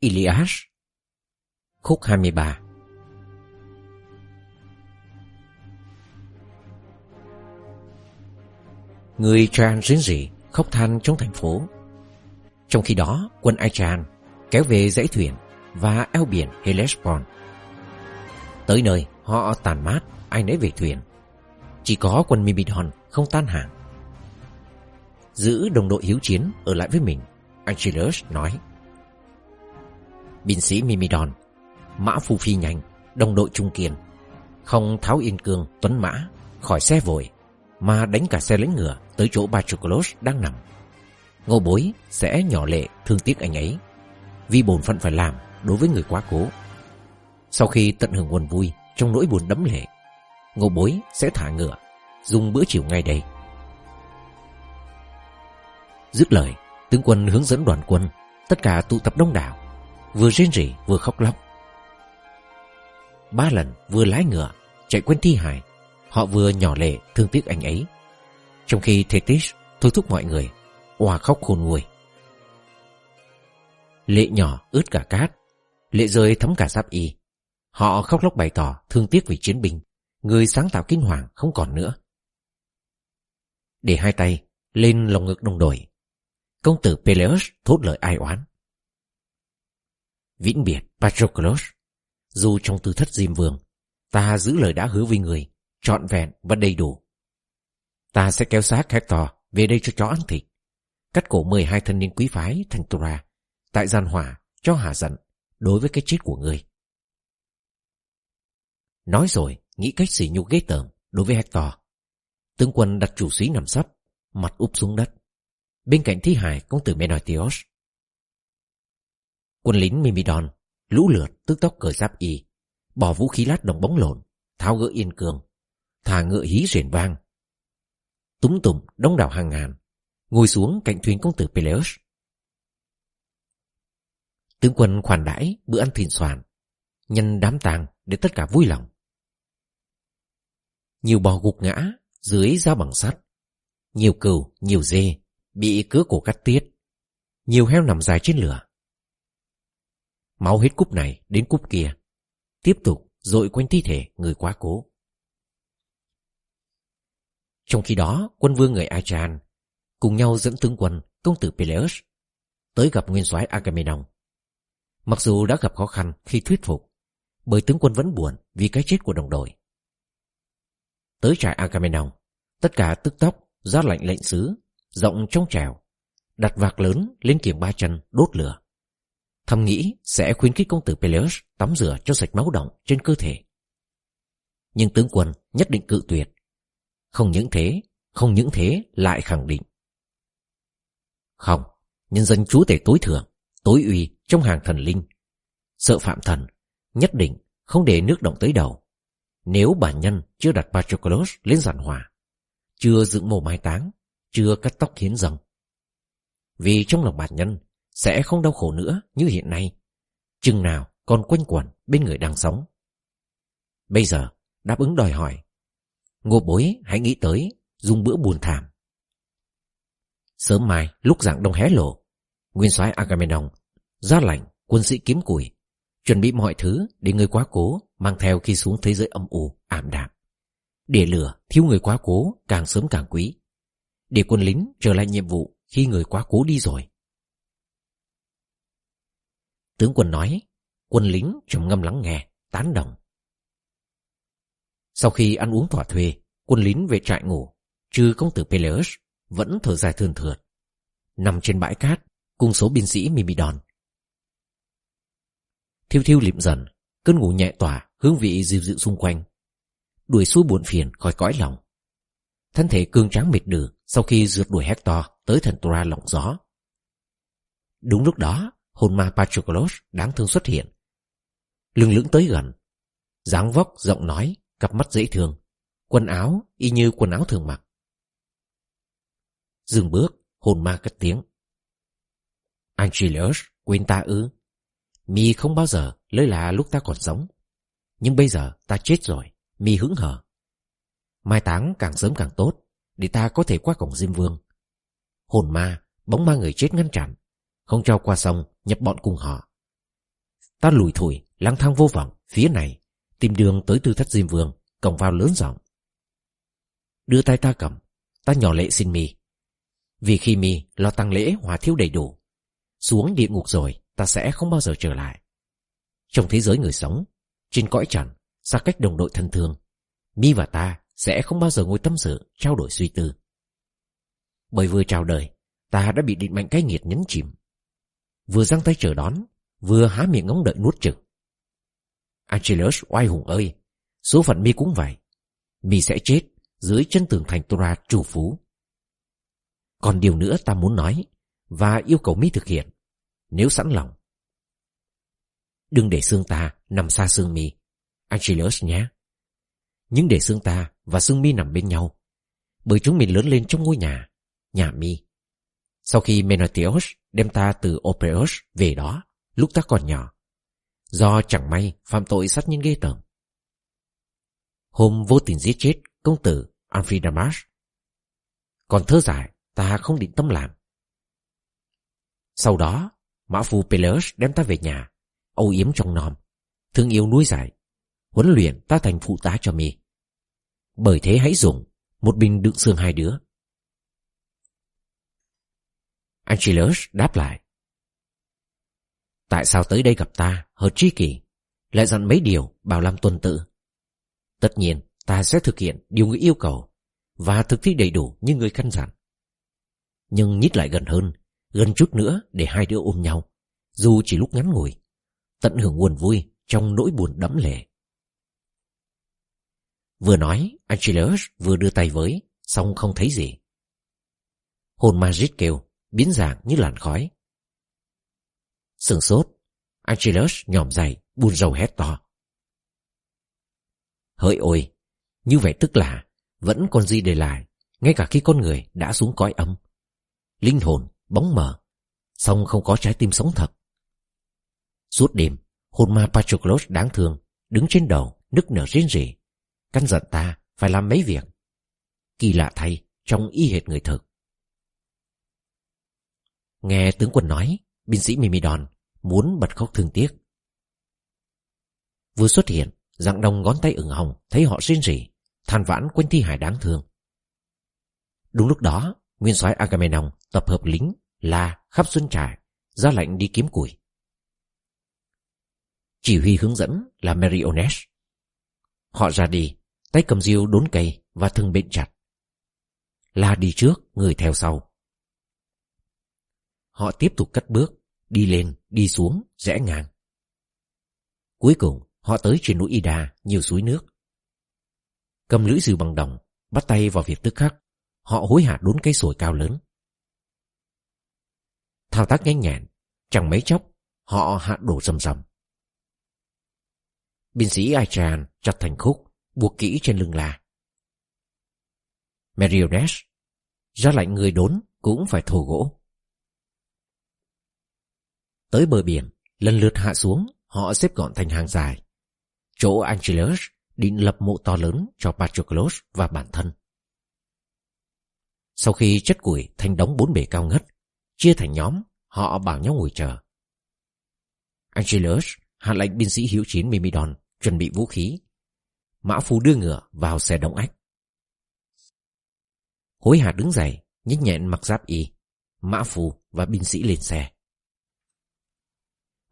Ilias. Khúc 23 Người Tran rến rỉ khóc than trong thành phố. Trong khi đó, quân Aichan kéo về dãy thuyền và eo biển Hellespont. Tới nơi, họ tàn mát, ai nấy về thuyền. Chỉ có quân Mimidon không tan hàng Giữ đồng đội hiếu chiến ở lại với mình, Angelus nói. Binh sĩ Mimidon, Mã phu phi nhanh, Đồng đội trung kiên. Không tháo yên cương, tuấn mã, Khỏi xe vội, Mà đánh cả xe lính ngựa Tới chỗ Patroclus đang nằm. Ngô bối sẽ nhỏ lệ thương tiếc anh ấy, Vì bổn phận phải làm Đối với người quá cố. Sau khi tận hưởng nguồn vui Trong nỗi buồn đẫm lệ, Ngô bối sẽ thả ngựa, Dùng bữa chiều ngay đây. Dứt lời, Tướng quân hướng dẫn đoàn quân, Tất cả tụ tập đông đảo Vừa rên rỉ, vừa khóc lóc. Ba lần vừa lái ngựa, Chạy quên thi hài, Họ vừa nhỏ lệ thương tiếc anh ấy. Trong khi Thetis thôi thúc mọi người hòa khóc khôn nguôi. Lệ nhỏ ướt cả cát, Lệ rơi thấm cả giáp y. Họ khóc lóc bày tỏ thương tiếc vì chiến binh, Người sáng tạo kinh hoàng không còn nữa. Để hai tay lên lòng ngực đồng đội, Công tử Peleus thốt lời ai oán. Vĩnh biệt Patroclus. Dù trong tư thất Diêm Vương, Ta giữ lời đã hứa với người, Trọn vẹn và đầy đủ. Ta sẽ kéo xác Hector Về đây cho chó ăn thịt, Cắt cổ 12 thân niên quý phái thành Tura, Tại gian hỏa cho hạ giận Đối với cái chết của người. Nói rồi, Nghĩ cách xỉ nhục ghê tởm Đối với Hector. Tướng quân đặt chủ sĩ nằm sấp, Mặt úp xuống đất. Bên cạnh thi hài công tử Menotios Quân lính Mimidon lũ lượt tức tốc cởi giáp y, bỏ vũ khí lát đồng bóng lộn, tháo gỡ yên cường, thả ngựa hí rền vang. Túng tùng đông đảo hàng ngàn, ngồi xuống cạnh thuyền công tử Peleus. Tướng quân khoản đãi bữa ăn thịnh soạn, nhân đám tàng để tất cả vui lòng. Nhiều bò gục ngã dưới dao bằng sắt, nhiều cừu, nhiều dê bị cứa cổ cắt tiết, nhiều heo nằm dài trên lửa. Máu hết cúp này đến cúp kia. Tiếp tục dội quanh thi thể người quá cố. Trong khi đó, quân vương người Achan Cùng nhau dẫn tướng quân công tử Peleus Tới gặp nguyên soái Agamemnon. Mặc dù đã gặp khó khăn khi thuyết phục, Bởi tướng quân vẫn buồn vì cái chết của đồng đội. Tới trại Agamemnon, Tất cả tức tốc, ra lạnh lệnh sứ, Rộng trong trèo, Đặt vạc lớn lên kiềng ba chân đốt lửa. Thầm nghĩ sẽ khuyến khích công tử Peleus tắm rửa cho sạch máu động trên cơ thể. Nhưng tướng quân nhất định cự tuyệt. Không những thế, không những thế lại khẳng định. Không, nhân dân chúa tể tối thượng, tối uy trong hàng thần linh. Sợ phạm thần, nhất định không để nước động tới đầu. Nếu bản nhân chưa đặt Patroclus lên giản hòa chưa dựng mồ mai táng, chưa cắt tóc hiến dâng. Vì trong lòng bản nhân sẽ không đau khổ nữa như hiện nay. Chừng nào còn quanh quẩn bên người đang sống. Bây giờ, đáp ứng đòi hỏi. Ngô bối hãy nghĩ tới dùng bữa buồn thảm. Sớm mai, lúc dạng đông hé lộ, nguyên soái Agamemnon ra lệnh quân sĩ kiếm củi, chuẩn bị mọi thứ để người quá cố mang theo khi xuống thế giới âm u, ảm đạm. Để lửa thiếu người quá cố càng sớm càng quý. Để quân lính trở lại nhiệm vụ khi người quá cố đi rồi. Tướng quân nói, quân lính trầm ngâm lắng nghe, tán đồng. Sau khi ăn uống thỏa thuê, quân lính về trại ngủ, trừ công tử Peleus, vẫn thở dài thường thượt. Nằm trên bãi cát, cùng số binh sĩ Mimidon. Thiêu thiêu lịm dần, cơn ngủ nhẹ tỏa, hương vị dịu dịu xung quanh. Đuổi xuôi buồn phiền khỏi cõi lòng. Thân thể cương tráng mệt đừ sau khi rượt đuổi Hector tới thần Tora lộng gió. Đúng lúc đó, hồn ma Patroclus đáng thương xuất hiện. Lưng lưỡng tới gần. dáng vóc, giọng nói, cặp mắt dễ thương. Quần áo y như quần áo thường mặc. Dừng bước, hồn ma cất tiếng. Angelus, quên ta ư? Mi không bao giờ lơi là lúc ta còn sống. Nhưng bây giờ ta chết rồi, Mi hứng hở. Mai táng càng sớm càng tốt, để ta có thể qua cổng Diêm Vương. Hồn ma, bóng ma người chết ngăn chặn, không cho qua sông nhập bọn cùng họ. Ta lùi thủi, lang thang vô vọng, phía này, tìm đường tới tư thất diêm vương, cổng vào lớn giọng. Đưa tay ta cầm, ta nhỏ lệ xin mi. Vì khi mi lo tăng lễ hòa thiếu đầy đủ, xuống địa ngục rồi ta sẽ không bao giờ trở lại. Trong thế giới người sống, trên cõi trần, xa cách đồng đội thân thương, mi và ta sẽ không bao giờ ngồi tâm sự, trao đổi suy tư. Bởi vừa chào đời, ta đã bị định mệnh cái nghiệt nhấn chìm. Vừa giang tay chờ đón, vừa há miệng ngóng đợi nuốt chừng. Angelus oai hùng ơi, số phận mi cũng vậy. Mi sẽ chết dưới chân tường thành Tora chủ phú. Còn điều nữa ta muốn nói và yêu cầu mi thực hiện, nếu sẵn lòng. Đừng để xương ta nằm xa xương mi, Angelus nhé. Nhưng để xương ta và xương mi nằm bên nhau, bởi chúng mình lớn lên trong ngôi nhà, nhà mi. Sau khi Menotios đem ta từ Opeos về đó, lúc ta còn nhỏ, do chẳng may phạm tội sát nhân ghê tởm. Hôm vô tình giết chết công tử Amphidamas. Còn thơ giải, ta không định tâm làm. Sau đó, Mã Phu Peleus đem ta về nhà, âu yếm trong nom, thương yêu nuôi dạy, huấn luyện ta thành phụ tá cho mi. Bởi thế hãy dùng một bình đựng xương hai đứa. Angelus đáp lại. Tại sao tới đây gặp ta, hợp tri kỷ, lại dặn mấy điều bảo làm tuần tự? Tất nhiên, ta sẽ thực hiện điều người yêu cầu và thực thi đầy đủ như người căn dặn. Nhưng nhích lại gần hơn, gần chút nữa để hai đứa ôm nhau, dù chỉ lúc ngắn ngủi, tận hưởng nguồn vui trong nỗi buồn đẫm lệ. Vừa nói, Angelus vừa đưa tay với, xong không thấy gì. Hồn Madrid kêu, biến dạng như làn khói. Sừng sốt, Angelus nhòm dày, buồn rầu hét to. Hỡi ôi, như vậy tức là vẫn còn gì để lại, ngay cả khi con người đã xuống cõi âm. Linh hồn, bóng mờ, song không có trái tim sống thật. Suốt đêm, hồn ma Patroclus đáng thương, đứng trên đầu, nức nở rên rỉ, căn dặn ta phải làm mấy việc. Kỳ lạ thay, trong y hệt người thực. Nghe tướng quân nói, binh sĩ Mimidon muốn bật khóc thương tiếc. Vừa xuất hiện, dạng đồng ngón tay ửng hồng thấy họ rên rỉ, than vãn quên thi hải đáng thương. Đúng lúc đó, nguyên soái Agamemnon tập hợp lính la khắp xuân trại, ra lệnh đi kiếm củi. Chỉ huy hướng dẫn là Meriones. Họ ra đi, tay cầm diêu đốn cây và thương bệnh chặt. La đi trước, người theo sau. Họ tiếp tục cất bước, đi lên, đi xuống, rẽ ngang. Cuối cùng, họ tới trên núi Ida, nhiều suối nước. Cầm lưỡi dìu bằng đồng, bắt tay vào việc tức khắc, họ hối hả đốn cây sồi cao lớn. Thao tác nhanh nhẹn, chẳng mấy chốc, họ hạ đổ rầm rầm. Binh sĩ Aichan chặt thành khúc, buộc kỹ trên lưng là. Meriones ra lệnh người đốn cũng phải thổ gỗ. Tới bờ biển, lần lượt hạ xuống, họ xếp gọn thành hàng dài. Chỗ Angelus định lập mộ to lớn cho Patroclus và bản thân. Sau khi chất củi thành đống bốn bể cao ngất, chia thành nhóm, họ bảo nhau ngồi chờ. Angelus hạ lệnh binh sĩ hiếu chiến Mimidon chuẩn bị vũ khí. Mã Phu đưa ngựa vào xe đóng ách. Hối hả đứng dậy, nhích nhẹn mặc giáp y, Mã Phu và binh sĩ lên xe.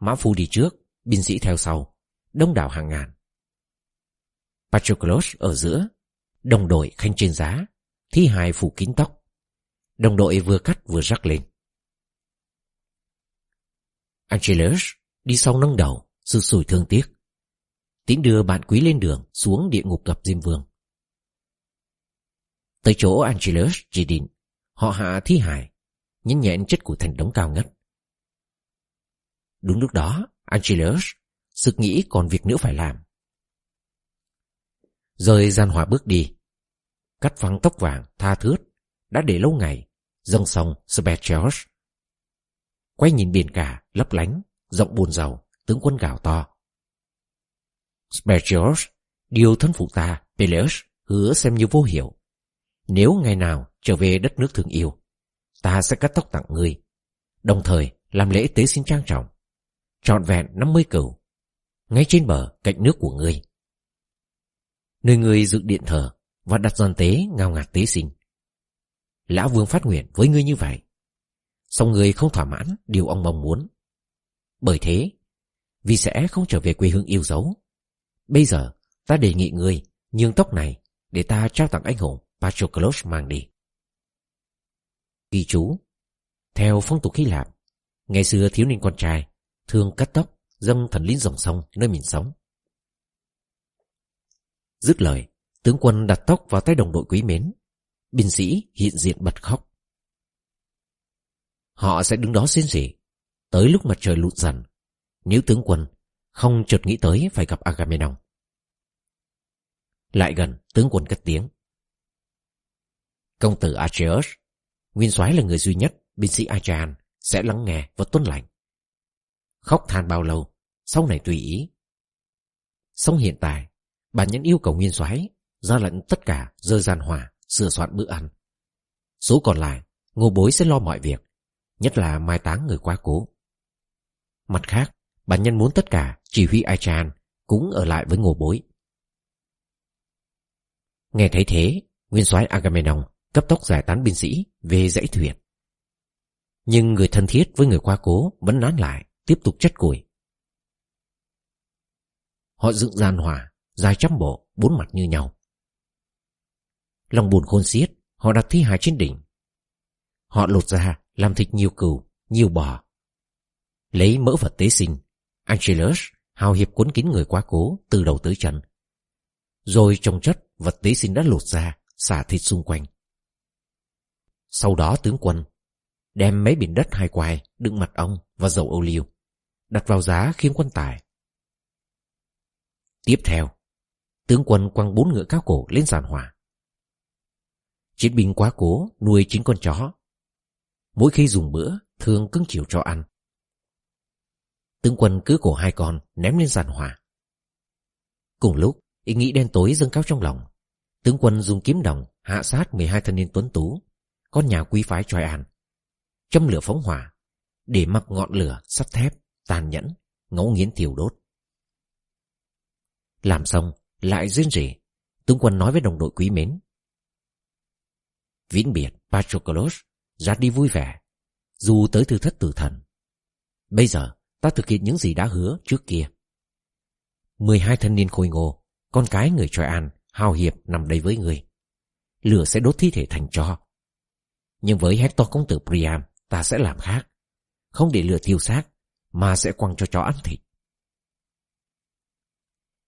Mã Phu đi trước, binh sĩ theo sau, đông đảo hàng ngàn. Patroclus ở giữa, đồng đội khanh trên giá, thi hài phủ kín tóc. Đồng đội vừa cắt vừa rắc lên. Angelus đi sau nâng đầu, sự sủi thương tiếc. Tín đưa bạn quý lên đường xuống địa ngục gặp Diêm Vương. Tới chỗ Angelus chỉ định, họ hạ thi hài, nhấn nhẹn chất của thành đống cao ngất. Đúng lúc đó, Angelus sực nghĩ còn việc nữa phải làm. Rời gian hòa bước đi. Cắt vắng tóc vàng, tha thướt, đã để lâu ngày, dâng sông Spercheos. Quay nhìn biển cả, lấp lánh, rộng buồn giàu, tướng quân gào to. Spercheos, điều thân phụ ta, Peleus, hứa xem như vô hiệu. Nếu ngày nào trở về đất nước thương yêu, ta sẽ cắt tóc tặng ngươi, đồng thời làm lễ tế xin trang trọng trọn vẹn 50 cửu, ngay trên bờ cạnh nước của ngươi. Nơi ngươi dựng điện thờ và đặt giòn tế ngao ngạt tế sinh. Lão Vương phát nguyện với ngươi như vậy. Xong ngươi không thỏa mãn điều ông mong muốn. Bởi thế, vì sẽ không trở về quê hương yêu dấu. Bây giờ, ta đề nghị ngươi nhường tóc này để ta trao tặng anh hùng Patroclus mang đi. Ghi chú Theo phong tục Hy Lạp, ngày xưa thiếu niên con trai thường cắt tóc dâng thần lính dòng sông nơi mình sống. Dứt lời, tướng quân đặt tóc vào tay đồng đội quý mến. Binh sĩ hiện diện bật khóc. Họ sẽ đứng đó xin gì? tới lúc mặt trời lụt dần, nếu tướng quân không chợt nghĩ tới phải gặp Agamemnon. Lại gần, tướng quân cất tiếng. Công tử Acheus, nguyên soái là người duy nhất binh sĩ Achan sẽ lắng nghe và tuân lệnh. Khóc than bao lâu, sau này tùy ý. sống hiện tại, bản nhân yêu cầu nguyên soái ra lệnh tất cả rơi gian hòa, sửa soạn bữa ăn. Số còn lại, ngô bối sẽ lo mọi việc, nhất là mai táng người quá cố. Mặt khác, bản nhân muốn tất cả chỉ huy Achan cũng ở lại với ngô bối. Nghe thấy thế, nguyên soái Agamemnon cấp tốc giải tán binh sĩ về dãy thuyền. Nhưng người thân thiết với người qua cố vẫn nán lại, tiếp tục chất củi. Họ dựng gian hòa, dài trăm bộ, bốn mặt như nhau. Lòng buồn khôn xiết, họ đặt thi hài trên đỉnh. Họ lột ra, làm thịt nhiều cừu, nhiều bò. Lấy mỡ vật tế sinh, Angelus hào hiệp cuốn kín người quá cố từ đầu tới chân. Rồi trong chất, vật tế sinh đã lột ra, xả thịt xung quanh. Sau đó tướng quân đem mấy biển đất hai quai đựng mật ong và dầu ô liu đặt vào giá khiêm quân tài. Tiếp theo, tướng quân quăng bốn ngựa cao cổ lên giàn hỏa. Chiến binh quá cố nuôi chín con chó. Mỗi khi dùng bữa, thường cưng chiều cho ăn. Tướng quân cứ cổ hai con ném lên giàn hỏa. Cùng lúc, ý nghĩ đen tối dâng cao trong lòng. Tướng quân dùng kiếm đồng hạ sát 12 thanh niên tuấn tú, con nhà quý phái Troy An. Châm lửa phóng hỏa, để mặc ngọn lửa sắt thép, tàn nhẫn, ngấu nghiến thiêu đốt. Làm xong, lại rên rỉ, tướng quân nói với đồng đội quý mến. Vĩnh biệt Patroclus ra đi vui vẻ, dù tới thư thất tử thần. Bây giờ, ta thực hiện những gì đã hứa trước kia. 12 thanh niên khôi ngô, con cái người tròi An, hào hiệp nằm đây với người. Lửa sẽ đốt thi thể thành tro. Nhưng với Hector công tử Priam, ta sẽ làm khác. Không để lửa tiêu xác, mà sẽ quăng cho chó ăn thịt.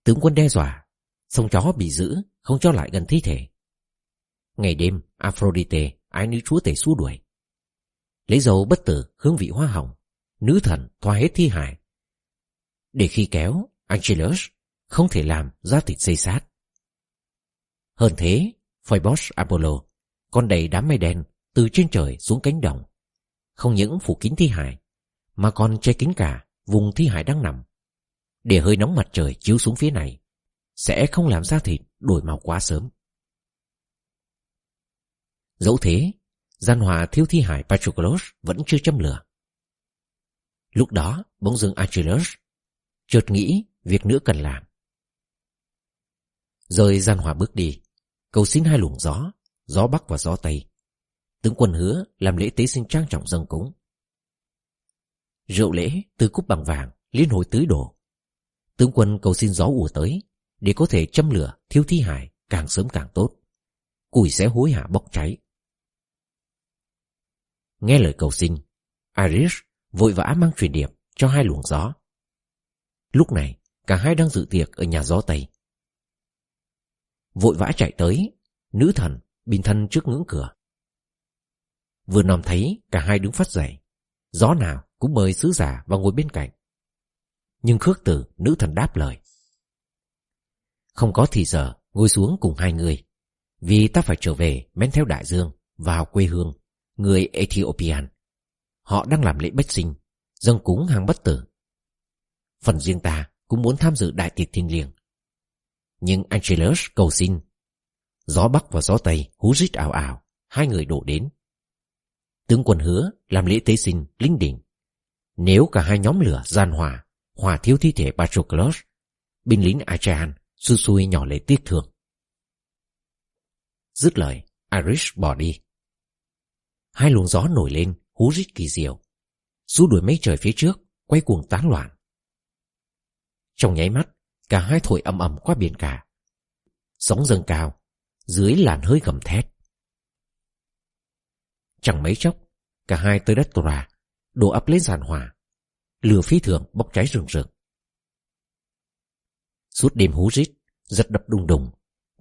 Tướng quân đe dọa, xong chó bị giữ, không cho lại gần thi thể. Ngày đêm, Aphrodite, ái nữ chúa tể xua đuổi. Lấy dầu bất tử, hương vị hoa hồng, nữ thần thoa hết thi hải. Để khi kéo, Angelus không thể làm ra thịt xây sát. Hơn thế, Phoebos Apollo còn đầy đám mây đen từ trên trời xuống cánh đồng. Không những phủ kín thi hải, mà còn che kín cả vùng thi hải đang nằm. Để hơi nóng mặt trời chiếu xuống phía này, sẽ không làm da thịt đổi màu quá sớm. Dẫu thế, gian hòa thiếu thi hải Patroclus vẫn chưa châm lửa. Lúc đó, bỗng dưng Achilles chợt nghĩ việc nữa cần làm. rồi gian hòa bước đi, cầu xin hai luồng gió, gió bắc và gió tây. Tướng quân hứa làm lễ tế sinh trang trọng dâng cúng. Rượu lễ từ cúp bằng vàng, liên hồi tứ đổ. Tướng quân cầu xin gió ùa tới, để có thể châm lửa thiếu thi hải càng sớm càng tốt. Củi sẽ hối hả bốc cháy. Nghe lời cầu xin, Aris vội vã mang truyền điệp cho hai luồng gió. Lúc này, cả hai đang dự tiệc ở nhà gió Tây. Vội vã chạy tới, nữ thần bình thân trước ngưỡng cửa. Vừa nòm thấy cả hai đứng phát dậy, gió nào cũng mời sứ giả vào ngồi bên cạnh. Nhưng khước từ, nữ thần đáp lời. Không có thì giờ ngồi xuống cùng hai người, vì ta phải trở về men theo đại dương vào quê hương, người Ethiopian. Họ đang làm lễ bách sinh, dâng cúng hàng bất tử. Phần riêng ta cũng muốn tham dự đại tiệc thiên liêng. Nhưng Angelus cầu xin. Gió Bắc và gió Tây hú rít ảo ảo, hai người đổ đến. Tướng quân hứa làm lễ tế sinh linh đỉnh. Nếu cả hai nhóm lửa gian hòa hòa thiếu thi thể Patroclus, binh lính Achaean xui xui nhỏ lệ tiếc thương. Dứt lời, Irish bỏ đi. Hai luồng gió nổi lên, hú rít kỳ diệu. Xu đuổi mấy trời phía trước, quay cuồng tán loạn. Trong nháy mắt, cả hai thổi ầm ầm qua biển cả. Sóng dâng cao, dưới làn hơi gầm thét. Chẳng mấy chốc, cả hai tới đất Tora, đổ ập lên giàn hỏa. Lửa phi thường bốc cháy rừng rực. Suốt đêm hú rít, giật đập đùng đùng,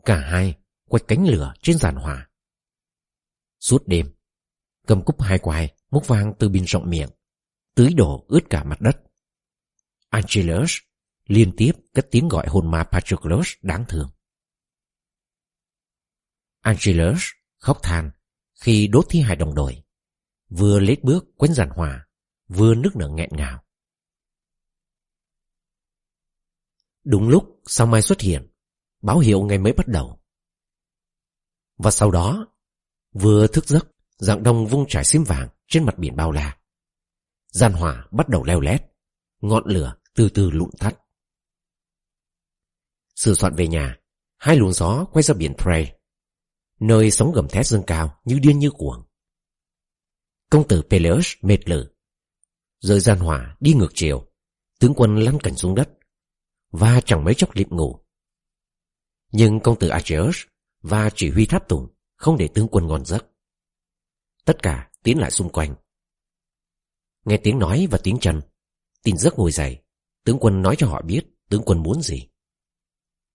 cả hai quạch cánh lửa trên giàn hỏa. Suốt đêm, cầm cúp hai quai, múc vang từ bình rộng miệng, tưới đổ ướt cả mặt đất. Angelus liên tiếp cất tiếng gọi hồn ma Patroclus đáng thương. Angelus khóc than khi đốt thi hài đồng đội, vừa lết bước quấn giàn hòa, vừa nước nở nghẹn ngào. Đúng lúc sao mai xuất hiện, báo hiệu ngày mới bắt đầu. Và sau đó, vừa thức giấc, dạng đông vung trải xiêm vàng trên mặt biển bao la. Gian hỏa bắt đầu leo lét, ngọn lửa từ từ lụn tắt. Sửa soạn về nhà, hai luồng gió quay ra biển Prey, nơi sóng gầm thét dâng cao như điên như cuồng. Công tử Peleus mệt lử, rời gian hỏa đi ngược chiều, tướng quân lăn cảnh xuống đất, và chẳng mấy chốc liệm ngủ. Nhưng công tử Acheus và chỉ huy tháp tùng không để tướng quân ngon giấc. Tất cả tiến lại xung quanh. Nghe tiếng nói và tiếng chân, tin giấc ngồi dậy, tướng quân nói cho họ biết tướng quân muốn gì.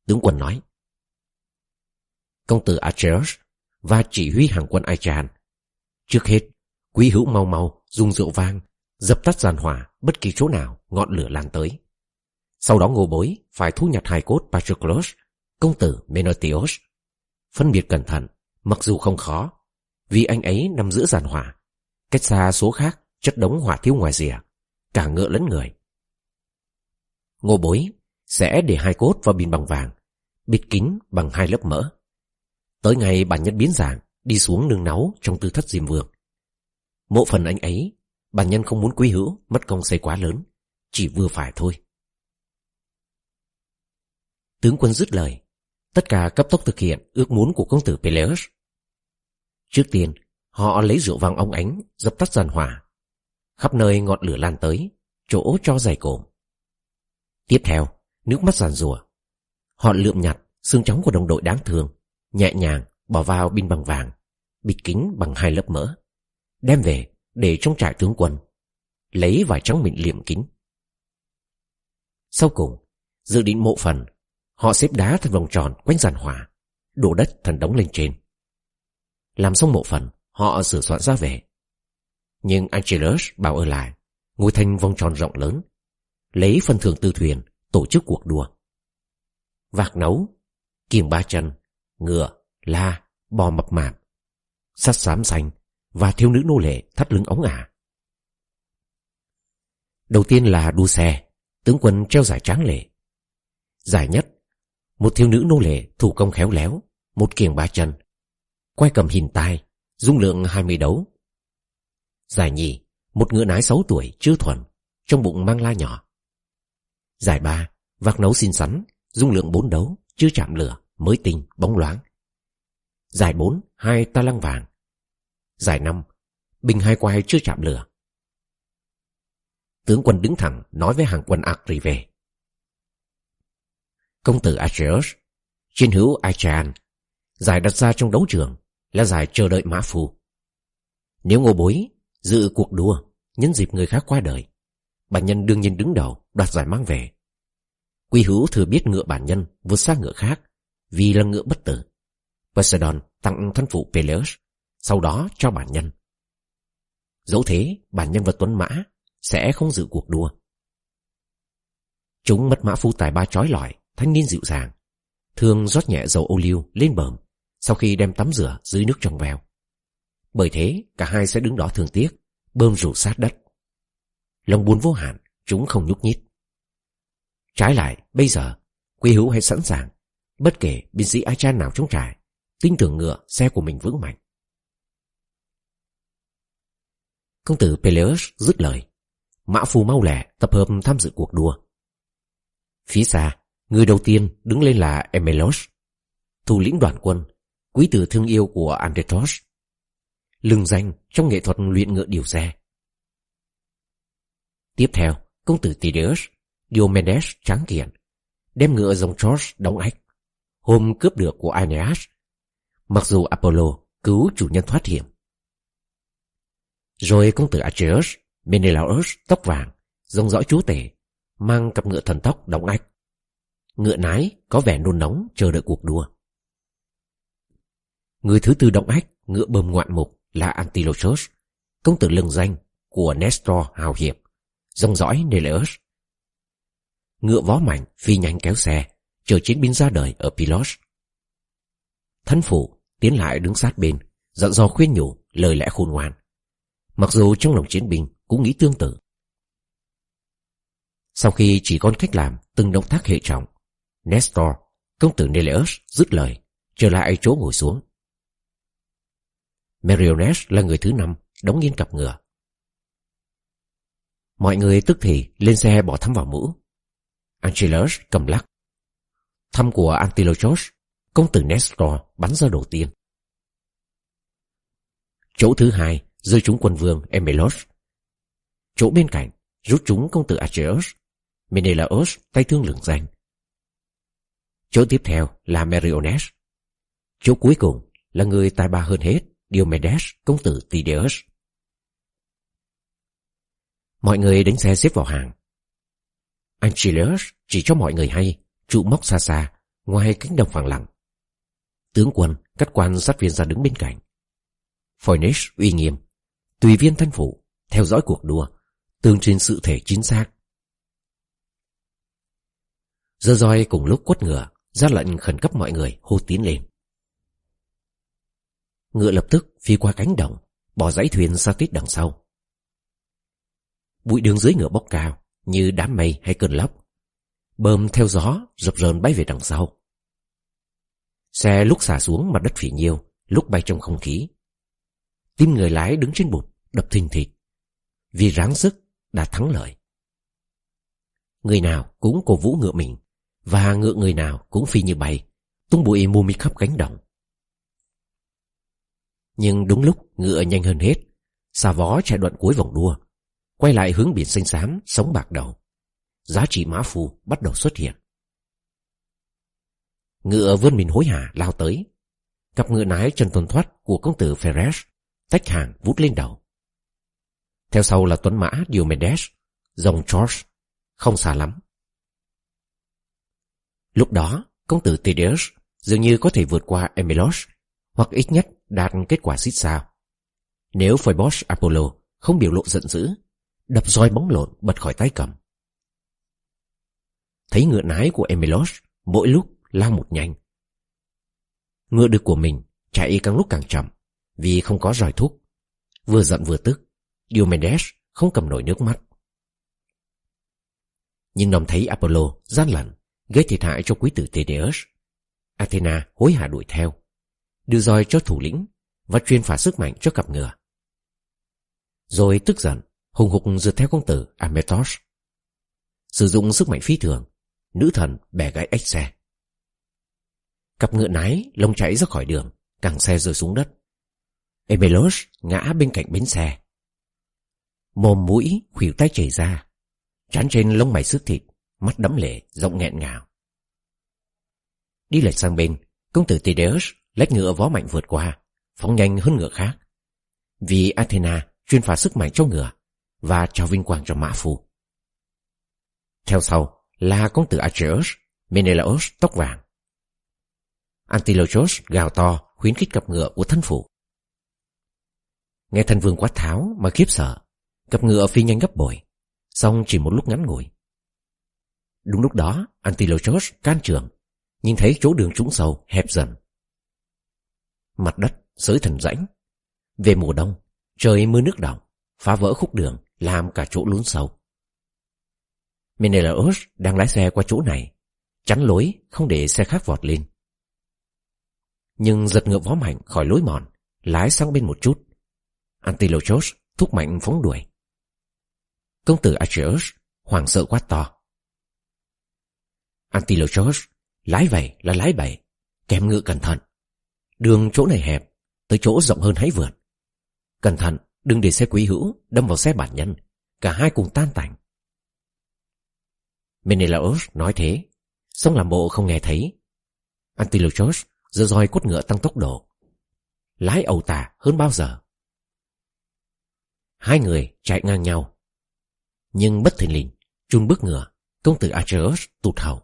Tướng quân nói, công tử Acheus và chỉ huy hàng quân Aichan. Trước hết, quý hữu mau mau dùng rượu vang, dập tắt giàn hỏa bất kỳ chỗ nào ngọn lửa lan tới. Sau đó ngô bối phải thu nhặt hài cốt Patroclus, công tử Menotios. Phân biệt cẩn thận, mặc dù không khó, vì anh ấy nằm giữa giàn hỏa, cách xa số khác chất đống hỏa thiếu ngoài rìa, cả ngựa lẫn người. Ngô bối sẽ để hai cốt vào bình bằng vàng, bịt kín bằng hai lớp mỡ. Tới ngày bản nhân biến dạng, đi xuống nương náu trong tư thất diêm vương. Mộ phần anh ấy, bản nhân không muốn quý hữu, mất công xây quá lớn, chỉ vừa phải thôi. Tướng quân dứt lời, tất cả cấp tốc thực hiện ước muốn của công tử Peleus. Trước tiên, họ lấy rượu vàng óng ánh, dập tắt giàn hỏa. Khắp nơi ngọn lửa lan tới, chỗ cho dày cồm. Tiếp theo, nước mắt giàn rùa. Họ lượm nhặt xương trắng của đồng đội đáng thương, nhẹ nhàng bỏ vào bình bằng vàng, bịt kính bằng hai lớp mỡ. Đem về để trong trại tướng quân, lấy vải trắng mịn liệm kính. Sau cùng, dự định mộ phần, họ xếp đá thành vòng tròn quanh giàn hỏa, đổ đất thành đống lên trên. Làm xong mộ phần, họ sửa soạn ra về. Nhưng Angelus bảo ở lại, ngồi thành vòng tròn rộng lớn, lấy phần thưởng tư thuyền, tổ chức cuộc đua. Vạc nấu, kiềm ba chân, ngựa, la, bò mập mạp, sắt xám xanh và thiếu nữ nô lệ thắt lưng ống ả. Đầu tiên là đua xe, tướng quân treo giải tráng lệ. Giải nhất, một thiếu nữ nô lệ thủ công khéo léo, một kiềng ba chân, quay cầm hình tai, dung lượng hai mươi đấu. Giải nhì, một ngựa nái sáu tuổi chưa thuần, trong bụng mang la nhỏ. Giải ba, vạc nấu xinh xắn, dung lượng bốn đấu, chưa chạm lửa, mới tinh, bóng loáng. Giải bốn, hai ta lăng vàng. Giải năm, bình hai quai chưa chạm lửa. Tướng quân đứng thẳng nói với hàng quân Akri về. Công tử Acheus, chiến hữu Achan, giải đặt ra trong đấu trường là giải chờ đợi mã phù. Nếu ngô bối dự cuộc đua nhân dịp người khác qua đời, bản nhân đương nhiên đứng đầu đoạt giải mang về. Quy hữu thừa biết ngựa bản nhân vượt xa ngựa khác vì là ngựa bất tử. Poseidon tặng thân phụ Peleus, sau đó cho bản nhân. Dẫu thế, bản nhân và Tuấn Mã sẽ không dự cuộc đua. Chúng mất mã phu tài ba trói lọi, thanh niên dịu dàng, thường rót nhẹ dầu ô liu lên bờm sau khi đem tắm rửa dưới nước trong veo. Bởi thế, cả hai sẽ đứng đó thường tiếc, bơm rủ sát đất. Lòng buồn vô hạn, chúng không nhúc nhích. Trái lại, bây giờ, Quy hữu hay sẵn sàng, bất kể binh sĩ ai cha nào trong trại, tin tưởng ngựa xe của mình vững mạnh. Công tử Peleus dứt lời. Mã phu mau lẻ tập hợp tham dự cuộc đua, Phía xa, người đầu tiên đứng lên là Emelos, thủ lĩnh đoàn quân, quý tử thương yêu của Andretos. Lừng danh trong nghệ thuật luyện ngựa điều xe. Tiếp theo, công tử Tydeus, Diomedes tráng kiện, đem ngựa dòng George đóng ách, hôm cướp được của Aeneas, mặc dù Apollo cứu chủ nhân thoát hiểm. Rồi công tử Atreus, Menelaus tóc vàng, dòng dõi chúa tể, mang cặp ngựa thần tóc đóng ách. Ngựa nái có vẻ nôn nóng chờ đợi cuộc đua. Người thứ tư động ách, ngựa bơm ngoạn mục là Antilochus, công tử lừng danh của Nestor hào hiệp, dòng dõi Neleus. Ngựa vó mạnh phi nhanh kéo xe, chờ chiến binh ra đời ở Pylos. Thân phụ tiến lại đứng sát bên, dặn dò khuyên nhủ lời lẽ khôn ngoan. Mặc dù trong lòng chiến binh cũng nghĩ tương tự. Sau khi chỉ con cách làm từng động tác hệ trọng, Nestor, công tử Neleus dứt lời, trở lại chỗ ngồi xuống. Meriones là người thứ năm đóng nghiên cặp ngựa. Mọi người tức thì lên xe bỏ thăm vào mũ. Angelus cầm lắc. Thăm của Antilochos, công tử Nestor bắn ra đầu tiên. Chỗ thứ hai rơi trúng quân vương Emelos. Chỗ bên cạnh rút trúng công tử Acheos, Menelaos tay thương lừng danh. Chỗ tiếp theo là Meriones. Chỗ cuối cùng là người tài ba hơn hết, Diomedes, công tử Tideus. Mọi người đánh xe xếp vào hàng. Anchileus chỉ cho mọi người hay, trụ móc xa xa, ngoài cánh đồng phẳng lặng. Tướng quân, cắt quan sát viên ra đứng bên cạnh. Phoenix uy nghiêm, tùy viên thanh phủ, theo dõi cuộc đua, tương trình sự thể chính xác. Giờ roi cùng lúc quất ngựa, ra lệnh khẩn cấp mọi người hô tiến lên. Ngựa lập tức phi qua cánh đồng, bỏ dãy thuyền xa tít đằng sau. Bụi đường dưới ngựa bốc cao, như đám mây hay cơn lốc. Bơm theo gió, rập rờn bay về đằng sau. Xe lúc xả xuống mặt đất phỉ nhiêu, lúc bay trong không khí. Tim người lái đứng trên bụt, đập thình thịch. Vì ráng sức, đã thắng lợi. Người nào cũng cổ vũ ngựa mình, và ngựa người nào cũng phi như bay, tung bụi mù mịt khắp cánh đồng. Nhưng đúng lúc ngựa nhanh hơn hết, xà vó chạy đoạn cuối vòng đua, quay lại hướng biển xanh xám, sống bạc đầu. Giá trị mã phù bắt đầu xuất hiện. Ngựa vươn mình hối hả lao tới. Cặp ngựa nái chân tuần thoát của công tử Ferres tách hàng vút lên đầu. Theo sau là tuấn mã Diomedes, dòng George, không xa lắm. Lúc đó, công tử Tydeus dường như có thể vượt qua Emelos, hoặc ít nhất đạt kết quả xít sao. Nếu Phoebos Apollo không biểu lộ giận dữ, đập roi bóng lộn bật khỏi tay cầm. Thấy ngựa nái của Emelos mỗi lúc lao một nhanh. Ngựa được của mình chạy càng lúc càng chậm vì không có roi thuốc, Vừa giận vừa tức, Diomedes không cầm nổi nước mắt. Nhưng nòng thấy Apollo gian lận, gây thiệt hại cho quý tử Tedeus. Athena hối hả đuổi theo, đưa roi cho thủ lĩnh và truyền phá sức mạnh cho cặp ngựa. Rồi tức giận, hùng hục rượt theo công tử Ametos. Sử dụng sức mạnh phi thường, nữ thần bẻ gãy ếch xe. Cặp ngựa nái lông chạy ra khỏi đường, càng xe rơi xuống đất. Emelos ngã bên cạnh bến xe. Mồm mũi khuỷu tay chảy ra, trán trên lông mày xước thịt, mắt đẫm lệ, giọng nghẹn ngào. Đi lệch sang bên, công tử Tydeus lách ngựa vó mạnh vượt qua, phóng nhanh hơn ngựa khác. Vì Athena chuyên phá sức mạnh cho ngựa và trao vinh quang cho mã phu. Theo sau là công tử Acheus, Menelaus tóc vàng. Antilochos gào to khuyến khích cặp ngựa của thân phụ. Nghe thân vương quát tháo mà khiếp sợ, cặp ngựa phi nhanh gấp bội, xong chỉ một lúc ngắn ngủi. Đúng lúc đó, Antilochos can trường, nhìn thấy chỗ đường trũng sâu hẹp dần. Mặt đất sới thần rãnh. Về mùa đông, trời mưa nước đọng, phá vỡ khúc đường, làm cả chỗ lún sâu. Menelaus đang lái xe qua chỗ này, chắn lối không để xe khác vọt lên. Nhưng giật ngựa vó mạnh khỏi lối mòn, lái sang bên một chút. Antilochos thúc mạnh phóng đuổi. Công tử Acheus hoảng sợ quát to. Antilochos lái vậy là lái bậy, kèm ngựa cẩn thận. Đường chỗ này hẹp, tới chỗ rộng hơn hãy vượt. Cẩn thận, đừng để xe quý hữu đâm vào xe bản nhân, cả hai cùng tan tành. Menelaus nói thế, xong làm bộ không nghe thấy. Antilochos giơ roi quất ngựa tăng tốc độ. Lái ẩu tả hơn bao giờ. Hai người chạy ngang nhau. Nhưng bất thình lình, chun bước ngựa, công tử Atreus tụt hậu.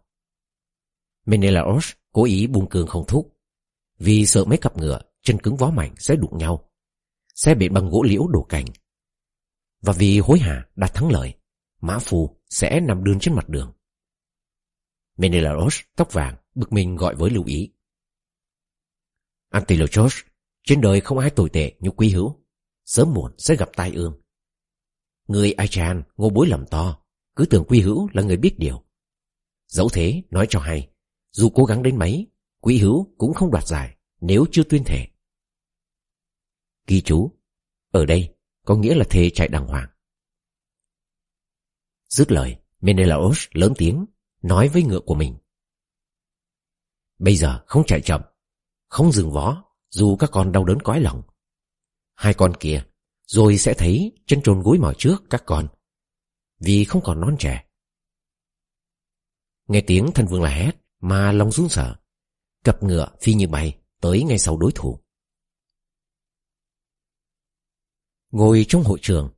Menelaos cố ý buông cường không thúc, vì sợ mấy cặp ngựa chân cứng vó mạnh sẽ đụng nhau, sẽ bị bằng gỗ liễu đổ cành. Và vì hối hả đạt thắng lợi, mã phù sẽ nằm đơn trên mặt đường. Menelaos tóc vàng bực mình gọi với lưu ý. Antilochos, trên đời không ai tồi tệ như quý hữu, sớm muộn sẽ gặp tai ương. Người Achan ngô bối lầm to, cứ tưởng Quy hữu là người biết điều. Dẫu thế, nói cho hay, dù cố gắng đến mấy, Quy hữu cũng không đoạt giải nếu chưa tuyên thể. Ghi chú, ở đây có nghĩa là thề chạy đàng hoàng. Dứt lời, Menelaos lớn tiếng, nói với ngựa của mình. Bây giờ không chạy chậm, không dừng vó, dù các con đau đớn cõi lòng. Hai con kia, rồi sẽ thấy chân trồn gối mỏi trước các con, vì không còn non trẻ. Nghe tiếng thân vương là hét, mà lòng run sợ. Cặp ngựa phi như bay, tới ngay sau đối thủ. Ngồi trong hội trường,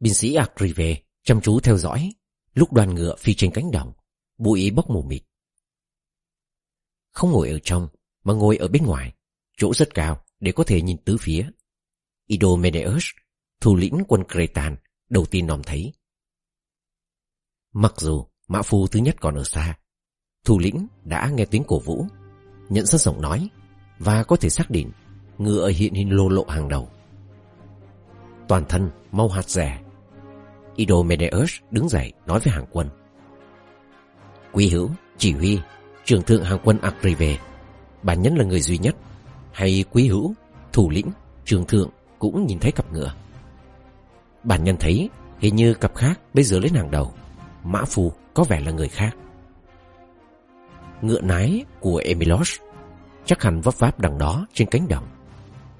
binh sĩ Agrive chăm chú theo dõi, lúc đoàn ngựa phi trên cánh đồng, bụi bốc mù mịt. Không ngồi ở trong, mà ngồi ở bên ngoài, chỗ rất cao để có thể nhìn tứ phía. Idomeneus, thủ lĩnh quân Cretan, đầu tiên nòm thấy. Mặc dù mã phu thứ nhất còn ở xa, thủ lĩnh đã nghe tiếng cổ vũ, nhận ra giọng nói và có thể xác định ngựa hiện hình lô lộ hàng đầu. Toàn thân mau hạt rẻ. Idomeneus đứng dậy nói với hàng quân. Quý hữu, chỉ huy, trưởng thượng hàng quân Akrive, bản nhân là người duy nhất, hay quý hữu, thủ lĩnh, trưởng thượng cũng nhìn thấy cặp ngựa. Bản nhân thấy hình như cặp khác bây giờ lên hàng đầu, mã phù có vẻ là người khác. Ngựa nái của Emilos chắc hẳn vấp váp đằng đó trên cánh đồng,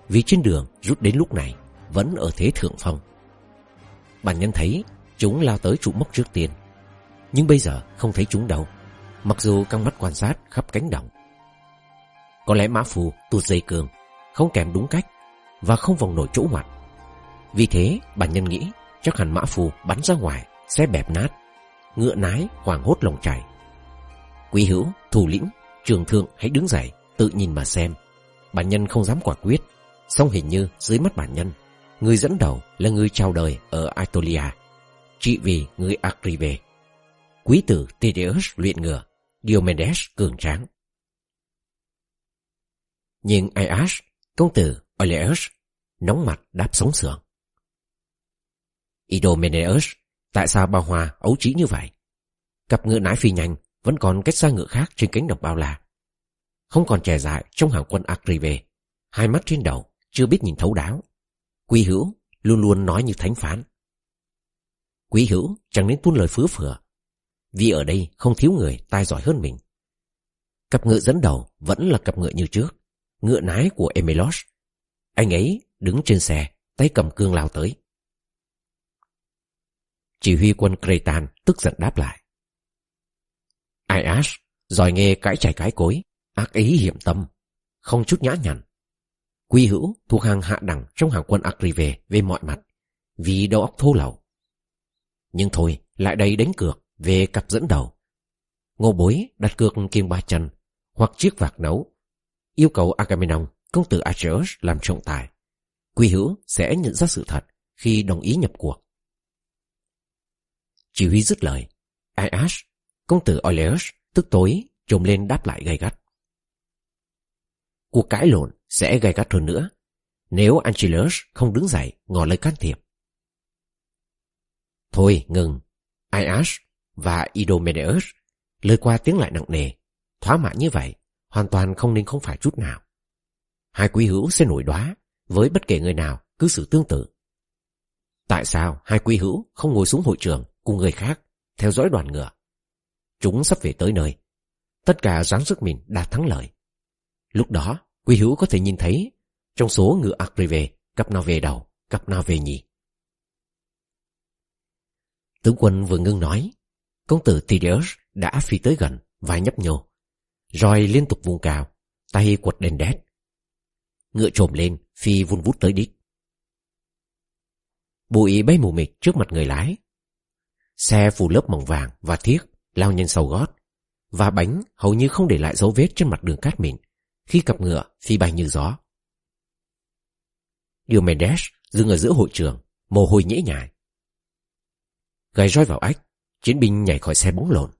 vì trên đường rút đến lúc này vẫn ở thế thượng phong. Bản nhân thấy chúng lao tới trụ mốc trước tiên, nhưng bây giờ không thấy chúng đâu, mặc dù căng mắt quan sát khắp cánh đồng. Có lẽ mã phù tuột dây cường, không kèm đúng cách và không vòng nổi chỗ ngoặt. Vì thế, bản nhân nghĩ chắc hẳn mã phù bắn ra ngoài sẽ bẹp nát, ngựa nái hoảng hốt lòng chảy. Quý hữu, thủ lĩnh, trường thượng hãy đứng dậy, tự nhìn mà xem. Bản nhân không dám quả quyết, song hình như dưới mắt bản nhân Người dẫn đầu là người chào đời ở Aetolia, trị vì người Akrive. Quý tử Tydeus luyện ngựa, Diomedes cường tráng. Nhưng Aias, công tử Oleus, nóng mặt đáp sống sườn. Idomeneus, tại sao bao hòa ấu trí như vậy? Cặp ngựa nái phi nhanh vẫn còn cách xa ngựa khác trên cánh đồng bao la. Không còn trẻ dại trong hàng quân Akrive, hai mắt trên đầu chưa biết nhìn thấu đáo. Quý hữu luôn luôn nói như thánh phán. Quý hữu chẳng nên tuôn lời phứa phửa, vì ở đây không thiếu người tai giỏi hơn mình. Cặp ngựa dẫn đầu vẫn là cặp ngựa như trước, ngựa nái của Emelos. Anh ấy đứng trên xe, tay cầm cương lao tới. Chỉ huy quân Cretan tức giận đáp lại. Aias, giỏi nghe cãi chảy cái cối, ác ý hiểm tâm, không chút nhã nhặn. Quy hữu thuộc hàng hạ đẳng trong hàng quân Akrive về mọi mặt, vì đầu óc thô lậu. Nhưng thôi, lại đây đánh cược về cặp dẫn đầu. Ngô bối đặt cược kiêng ba chân hoặc chiếc vạc nấu. Yêu cầu Agamemnon, công tử Acheus làm trọng tài. Quy hữu sẽ nhận ra sự thật khi đồng ý nhập cuộc. Chỉ huy dứt lời. Aias, công tử Oileus tức tối, trồm lên đáp lại gay gắt. Cuộc cãi lộn sẽ gay gắt hơn nữa nếu Angelus không đứng dậy ngỏ lời can thiệp. Thôi ngừng, Aias và Idomeneus lời qua tiếng lại nặng nề, thoá mạ như vậy, hoàn toàn không nên không phải chút nào. Hai quý hữu sẽ nổi đoá với bất kể người nào cứ xử tương tự. Tại sao hai quý hữu không ngồi xuống hội trường cùng người khác theo dõi đoàn ngựa? Chúng sắp về tới nơi, Tất cả ráng sức mình đạt thắng lợi. Lúc đó, Quý Hữu có thể nhìn thấy trong số ngựa Agrive, cặp nào về đầu, cặp nào về nhì. Tướng quân vừa ngưng nói, công tử Tideus đã phi tới gần và nhấp nhô. Rồi liên tục vùng cao, tay quật đèn đét. Ngựa trồm lên, phi vun vút tới đích. Bụi bay mù mịt trước mặt người lái. Xe phủ lớp mỏng vàng và thiết lao nhanh sau gót, và bánh hầu như không để lại dấu vết trên mặt đường cát mịn khi cặp ngựa phi bay như gió. Diomedes dừng ở giữa hội trường, mồ hôi nhễ nhại. Gài roi vào ách, chiến binh nhảy khỏi xe bóng lộn.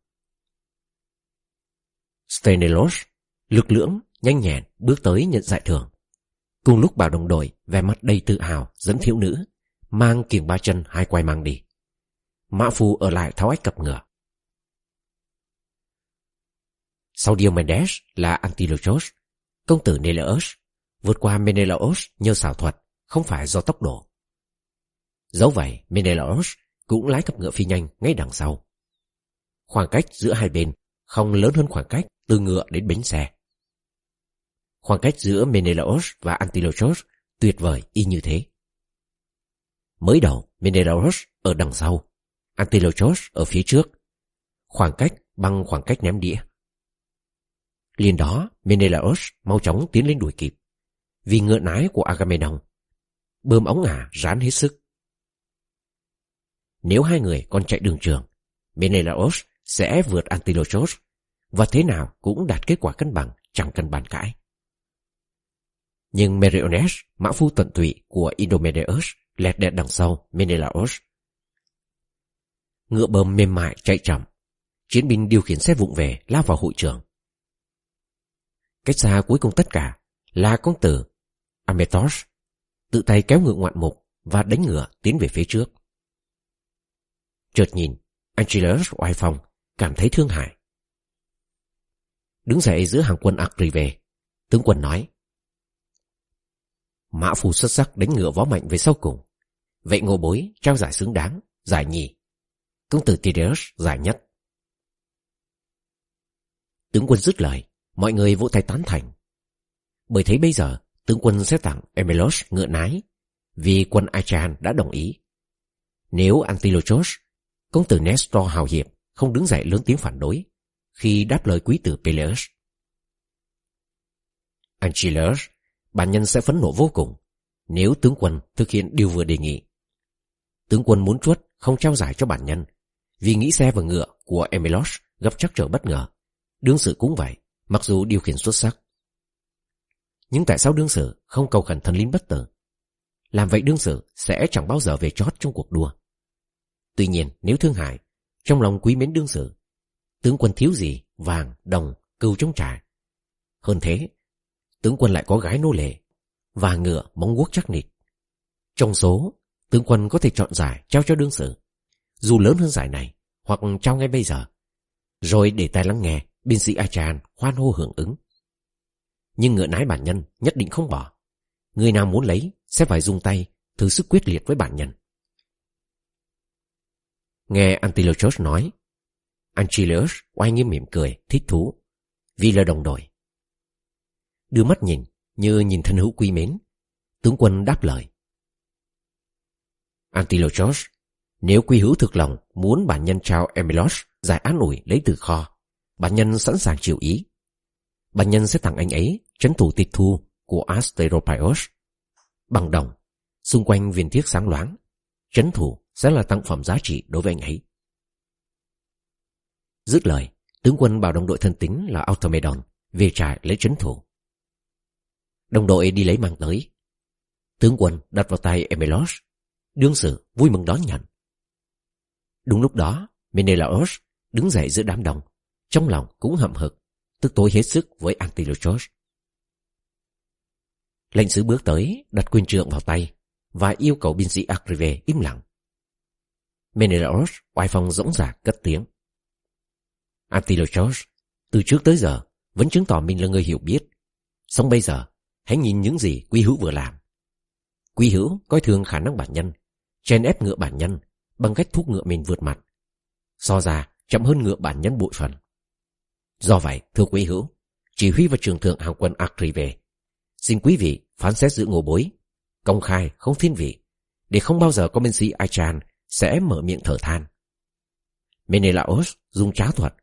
Stenelos, lực lưỡng, nhanh nhẹn bước tới nhận giải thưởng. Cùng lúc bảo đồng đội vẻ mặt đầy tự hào dẫn thiếu nữ, mang kiềng ba chân hai quay mang đi. Mã phu ở lại tháo ách cặp ngựa. Sau Diomedes là Antilochos, công tử Neleos vượt qua Menelaos nhờ xảo thuật, không phải do tốc độ. Dẫu vậy, Menelaos cũng lái cặp ngựa phi nhanh ngay đằng sau. Khoảng cách giữa hai bên không lớn hơn khoảng cách từ ngựa đến bến xe. Khoảng cách giữa Menelaos và Antilochos tuyệt vời y như thế. Mới đầu, Menelaos ở đằng sau, Antilochos ở phía trước. Khoảng cách bằng khoảng cách ném đĩa. Liền đó, Menelaos mau chóng tiến lên đuổi kịp. Vì ngựa nái của Agamemnon, bơm ống ả rán hết sức. Nếu hai người còn chạy đường trường, Menelaos sẽ vượt Antilochos và thế nào cũng đạt kết quả cân bằng chẳng cần bàn cãi. Nhưng Meriones, mã phu tận tụy của Indomedeus, lẹt đẹt đằng sau Menelaos. Ngựa bơm mềm mại chạy chậm, chiến binh điều khiển xe vụng về lao vào hội trường. Cách xa cuối cùng tất cả là công tử Ametos tự tay kéo ngựa ngoạn mục và đánh ngựa tiến về phía trước. Chợt nhìn, Angelus oai phong, cảm thấy thương hại. Đứng dậy giữa hàng quân Acri về, tướng quân nói. Mã phù xuất sắc đánh ngựa võ mạnh về sau cùng. Vậy ngô bối trao giải xứng đáng, giải nhì. Công tử Tideus giải nhất. Tướng quân dứt lời, mọi người vỗ tay tán thành. Bởi thế bây giờ, tướng quân sẽ tặng Emelos ngựa nái, vì quân Achan đã đồng ý. Nếu Antilochos, công tử Nestor hào hiệp, không đứng dậy lớn tiếng phản đối, khi đáp lời quý tử Peleus. Anchileus, bản nhân sẽ phẫn nộ vô cùng nếu tướng quân thực hiện điều vừa đề nghị. Tướng quân muốn chuốt không trao giải cho bản nhân vì nghĩ xe và ngựa của Emelos gặp chắc trở bất ngờ. Đương sự cũng vậy, mặc dù điều khiển xuất sắc. Nhưng tại sao đương sự không cầu khẩn thần linh bất tử? Làm vậy đương sự sẽ chẳng bao giờ về chót trong cuộc đua. Tuy nhiên nếu thương hại, trong lòng quý mến đương sự, tướng quân thiếu gì vàng, đồng, cừu chống trả. Hơn thế, tướng quân lại có gái nô lệ và ngựa móng guốc chắc nịch. Trong số, tướng quân có thể chọn giải trao cho đương sự, dù lớn hơn giải này, hoặc trao ngay bây giờ. Rồi để tai lắng nghe, binh sĩ Achan hoan hô hưởng ứng. Nhưng ngựa nái bản nhân nhất định không bỏ. Người nào muốn lấy sẽ phải dùng tay thử sức quyết liệt với bản nhân. Nghe Antilochus nói, Antilochus oai nghiêm mỉm cười, thích thú, vì là đồng đội. Đưa mắt nhìn, như nhìn thân hữu quý mến, tướng quân đáp lời. Antilochos, nếu quý hữu thực lòng muốn bản nhân trao Emilos giải án ủi lấy từ kho, bản nhân sẵn sàng chịu ý. Bản nhân sẽ tặng anh ấy trấn thủ tịch thu của Asteropios bằng đồng, xung quanh viên thiết sáng loáng. Trấn thủ sẽ là tặng phẩm giá trị đối với anh ấy. Dứt lời, tướng quân bảo đồng đội thân tín là Automedon về trại lấy trấn thủ. Đồng đội đi lấy mang tới. Tướng quân đặt vào tay Emelos. Đương sự vui mừng đón nhận. Đúng lúc đó, Menelaos đứng dậy giữa đám đông, trong lòng cũng hậm hực, tức tối hết sức với Antilochos. Lệnh sứ bước tới, đặt quyền trượng vào tay và yêu cầu binh sĩ Agrive im lặng. Menelaos oai phong dõng dạc cất tiếng. Antilochos, từ trước tới giờ, vẫn chứng tỏ mình là người hiểu biết. Xong bây giờ, hãy nhìn những gì Quy Hữu vừa làm. Quy Hữu coi thường khả năng bản nhân, chen ép ngựa bản nhân bằng cách thúc ngựa mình vượt mặt. So ra, chậm hơn ngựa bản nhân bội phần. Do vậy, thưa quý hữu, chỉ huy và trường thượng hàng quân Akri về. Xin quý vị phán xét giữ ngô bối, công khai, không thiên vị, để không bao giờ có binh sĩ Achan sẽ mở miệng thở than. Menelaos dùng trá thuật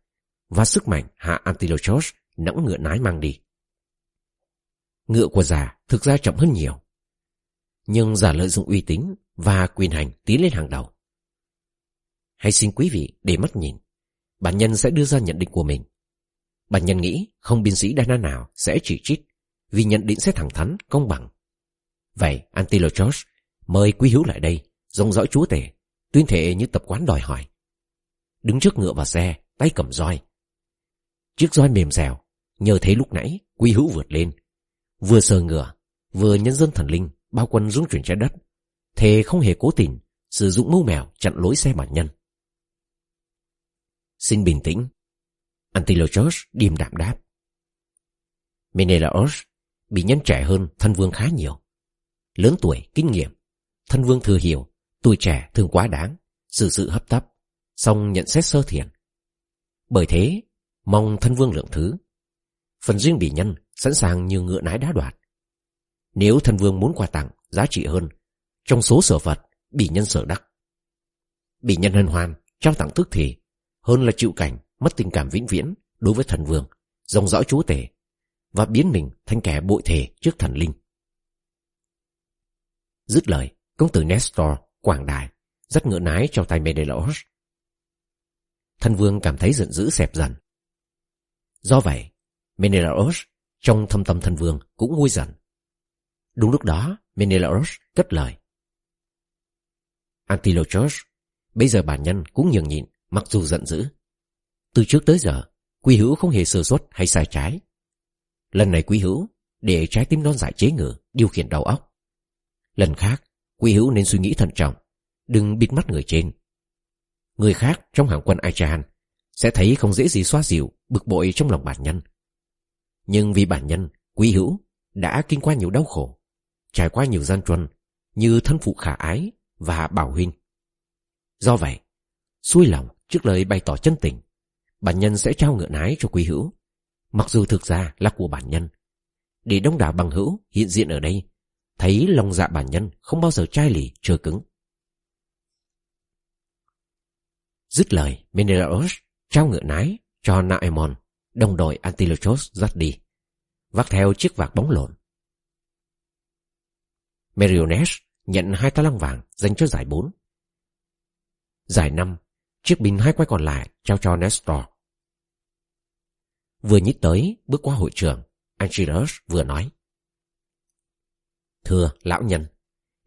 và sức mạnh hạ Antilochos nẫng ngựa nái mang đi. Ngựa của già thực ra chậm hơn nhiều. Nhưng giả lợi dụng uy tín và quyền hành tiến lên hàng đầu. Hãy xin quý vị để mắt nhìn. Bản nhân sẽ đưa ra nhận định của mình. Bản nhân nghĩ không biên sĩ Dana nào sẽ chỉ trích vì nhận định sẽ thẳng thắn, công bằng. Vậy Antilochos mời quý hữu lại đây, dòng dõi chúa tể, tuyên thể như tập quán đòi hỏi. Đứng trước ngựa và xe, tay cầm roi. Chiếc roi mềm dẻo, nhờ thế lúc nãy quý hữu vượt lên. Vừa sờ ngựa, vừa nhân dân thần linh bao quân dung chuyển trái đất. Thề không hề cố tình sử dụng mưu mèo chặn lối xe bản nhân. Xin bình tĩnh. Antilochos điềm đạm đáp. Menelaos bị nhân trẻ hơn thân vương khá nhiều. Lớn tuổi, kinh nghiệm. Thân vương thừa hiểu, tuổi trẻ thường quá đáng, sự sự hấp tấp, song nhận xét sơ thiện. Bởi thế, mong thân vương lượng thứ. Phần riêng bị nhân sẵn sàng như ngựa nái đá đoạt. Nếu thân vương muốn quà tặng giá trị hơn, trong số sở vật, bị nhân sở đắc. Bị nhân hân hoan, trao tặng thức thì, hơn là chịu cảnh mất tình cảm vĩnh viễn đối với thần vương, dòng dõi chúa tể, và biến mình thành kẻ bội thể trước thần linh. Dứt lời, công tử Nestor, quảng đại, rất ngựa nái trong tay Menelaos. Thần vương cảm thấy giận dữ xẹp dần. Do vậy, Menelaos trong thâm tâm thần vương cũng nguôi dần. Đúng lúc đó, Menelaus cất lời. Antilochos, bây giờ bản nhân cũng nhường nhịn, mặc dù giận dữ. Từ trước tới giờ, quý hữu không hề sơ suất hay sai trái. Lần này quý hữu để trái tim non giải chế ngự, điều khiển đầu óc. Lần khác, quý hữu nên suy nghĩ thận trọng, đừng bịt mắt người trên. Người khác trong hàng quân Aichan sẽ thấy không dễ gì xóa dịu, bực bội trong lòng bản nhân. Nhưng vì bản nhân, quý hữu, đã kinh qua nhiều đau khổ, trải qua nhiều gian truân, như thân phụ khả ái và bảo huynh. Do vậy, xuôi lòng trước lời bày tỏ chân tình, bản nhân sẽ trao ngựa nái cho quý hữu, mặc dù thực ra là của bản nhân. Để đông đảo bằng hữu hiện diện ở đây, thấy lòng dạ bản nhân không bao giờ chai lì, trơ cứng. Dứt lời, Menelaos trao ngựa nái cho Naemon, đồng đội Antilochos dắt đi, vác theo chiếc vạc bóng lộn. Meriones nhận hai ta lăng vàng dành cho giải 4. Giải 5, chiếc bình hai quay còn lại trao cho Nestor. Vừa nhích tới, bước qua hội trường, Angelus vừa nói. Thưa lão nhân,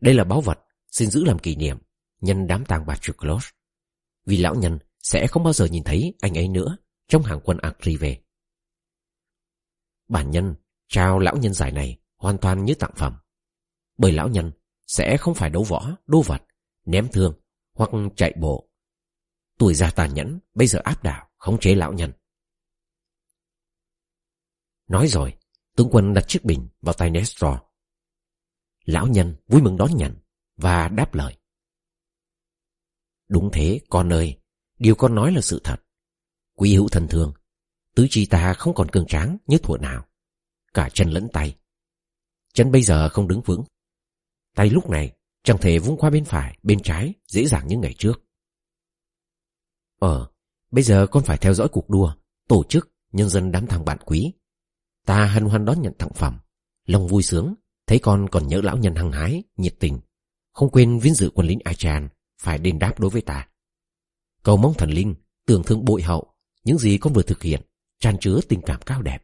đây là báu vật, xin giữ làm kỷ niệm, nhân đám tang Patroclus. Vì lão nhân sẽ không bao giờ nhìn thấy anh ấy nữa trong hàng quân Akri về. Bản nhân trao lão nhân giải này hoàn toàn như tặng phẩm. Bởi lão nhân sẽ không phải đấu võ, đô vật, ném thương hoặc chạy bộ. Tuổi già tàn nhẫn bây giờ áp đảo, khống chế lão nhân. Nói rồi, tướng quân đặt chiếc bình vào tay Nestor. Lão nhân vui mừng đón nhận và đáp lời. Đúng thế, con ơi, điều con nói là sự thật. Quý hữu thần thương, tứ chi ta không còn cường tráng như thuở nào. Cả chân lẫn tay. Chân bây giờ không đứng vững. Tay lúc này chẳng thể vung qua bên phải, bên trái dễ dàng như ngày trước. Ờ, bây giờ con phải theo dõi cuộc đua, tổ chức, nhân dân đám thằng bạn quý. Ta hân hoan đón nhận tặng phẩm, lòng vui sướng, thấy con còn nhớ lão nhân hăng hái, nhiệt tình, không quên vinh dự quân lính Achan phải đền đáp đối với ta. Cầu mong thần linh, tưởng thương bội hậu, những gì con vừa thực hiện, tràn chứa tình cảm cao đẹp.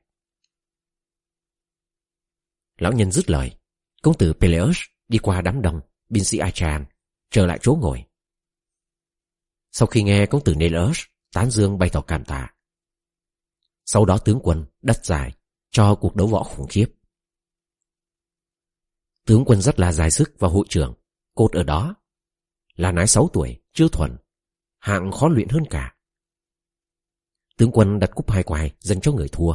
Lão nhân dứt lời, công tử Peleus đi qua đám đông, binh sĩ Achan, trở lại chỗ ngồi. Sau khi nghe công tử Neleus tán dương bày tỏ cảm tạ, sau đó tướng quân đất dài cho cuộc đấu võ khủng khiếp. Tướng quân rất là dài sức và hội trưởng, cột ở đó. Là nái sáu tuổi, chưa thuần, hạng khó luyện hơn cả. Tướng quân đặt cúp hai quài dành cho người thua.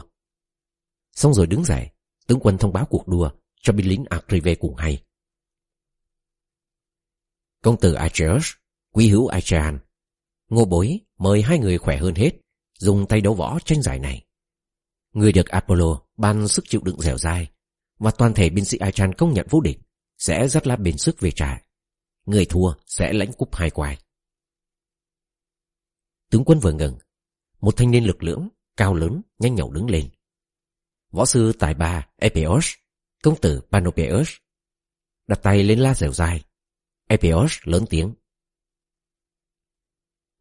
Xong rồi đứng dậy, tướng quân thông báo cuộc đua cho binh lính Akrive cùng hay. Công tử Acheus, quý hữu Achean, ngô bối mời hai người khỏe hơn hết, dùng tay đấu võ tranh giải này, Người được Apollo ban sức chịu đựng dẻo dai và toàn thể binh sĩ Achan công nhận vô địch sẽ rất là bền sức về trại. Người thua sẽ lãnh cúp hai quài. Tướng quân vừa ngừng, một thanh niên lực lưỡng, cao lớn, nhanh nhậu đứng lên. Võ sư tài ba Epios, công tử Panopeus, đặt tay lên la dẻo dài. Epios lớn tiếng.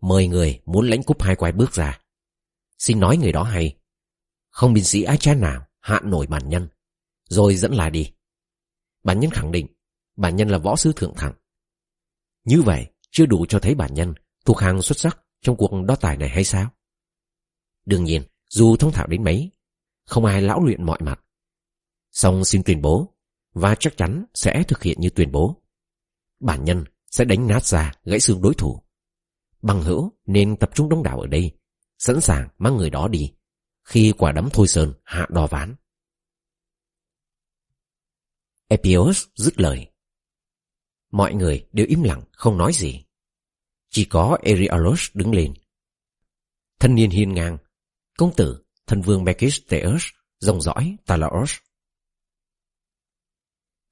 Mời người muốn lãnh cúp hai quái bước ra. Xin nói người đó hay. Không binh sĩ ai cha nào hạ nổi bản nhân, rồi dẫn là đi. Bản nhân khẳng định, bản nhân là võ sư thượng thẳng. Như vậy, chưa đủ cho thấy bản nhân thuộc hàng xuất sắc trong cuộc đo tài này hay sao? Đương nhiên, dù thông thạo đến mấy, không ai lão luyện mọi mặt. Xong xin tuyên bố, và chắc chắn sẽ thực hiện như tuyên bố. Bản nhân sẽ đánh nát ra gãy xương đối thủ. Bằng hữu nên tập trung đông đảo ở đây, sẵn sàng mang người đó đi, khi quả đấm thôi sơn hạ đò ván. Epios dứt lời. Mọi người đều im lặng không nói gì. Chỉ có Erialos đứng lên. Thân niên hiên ngang, công tử, thần vương Megisteus, dòng dõi Talaos.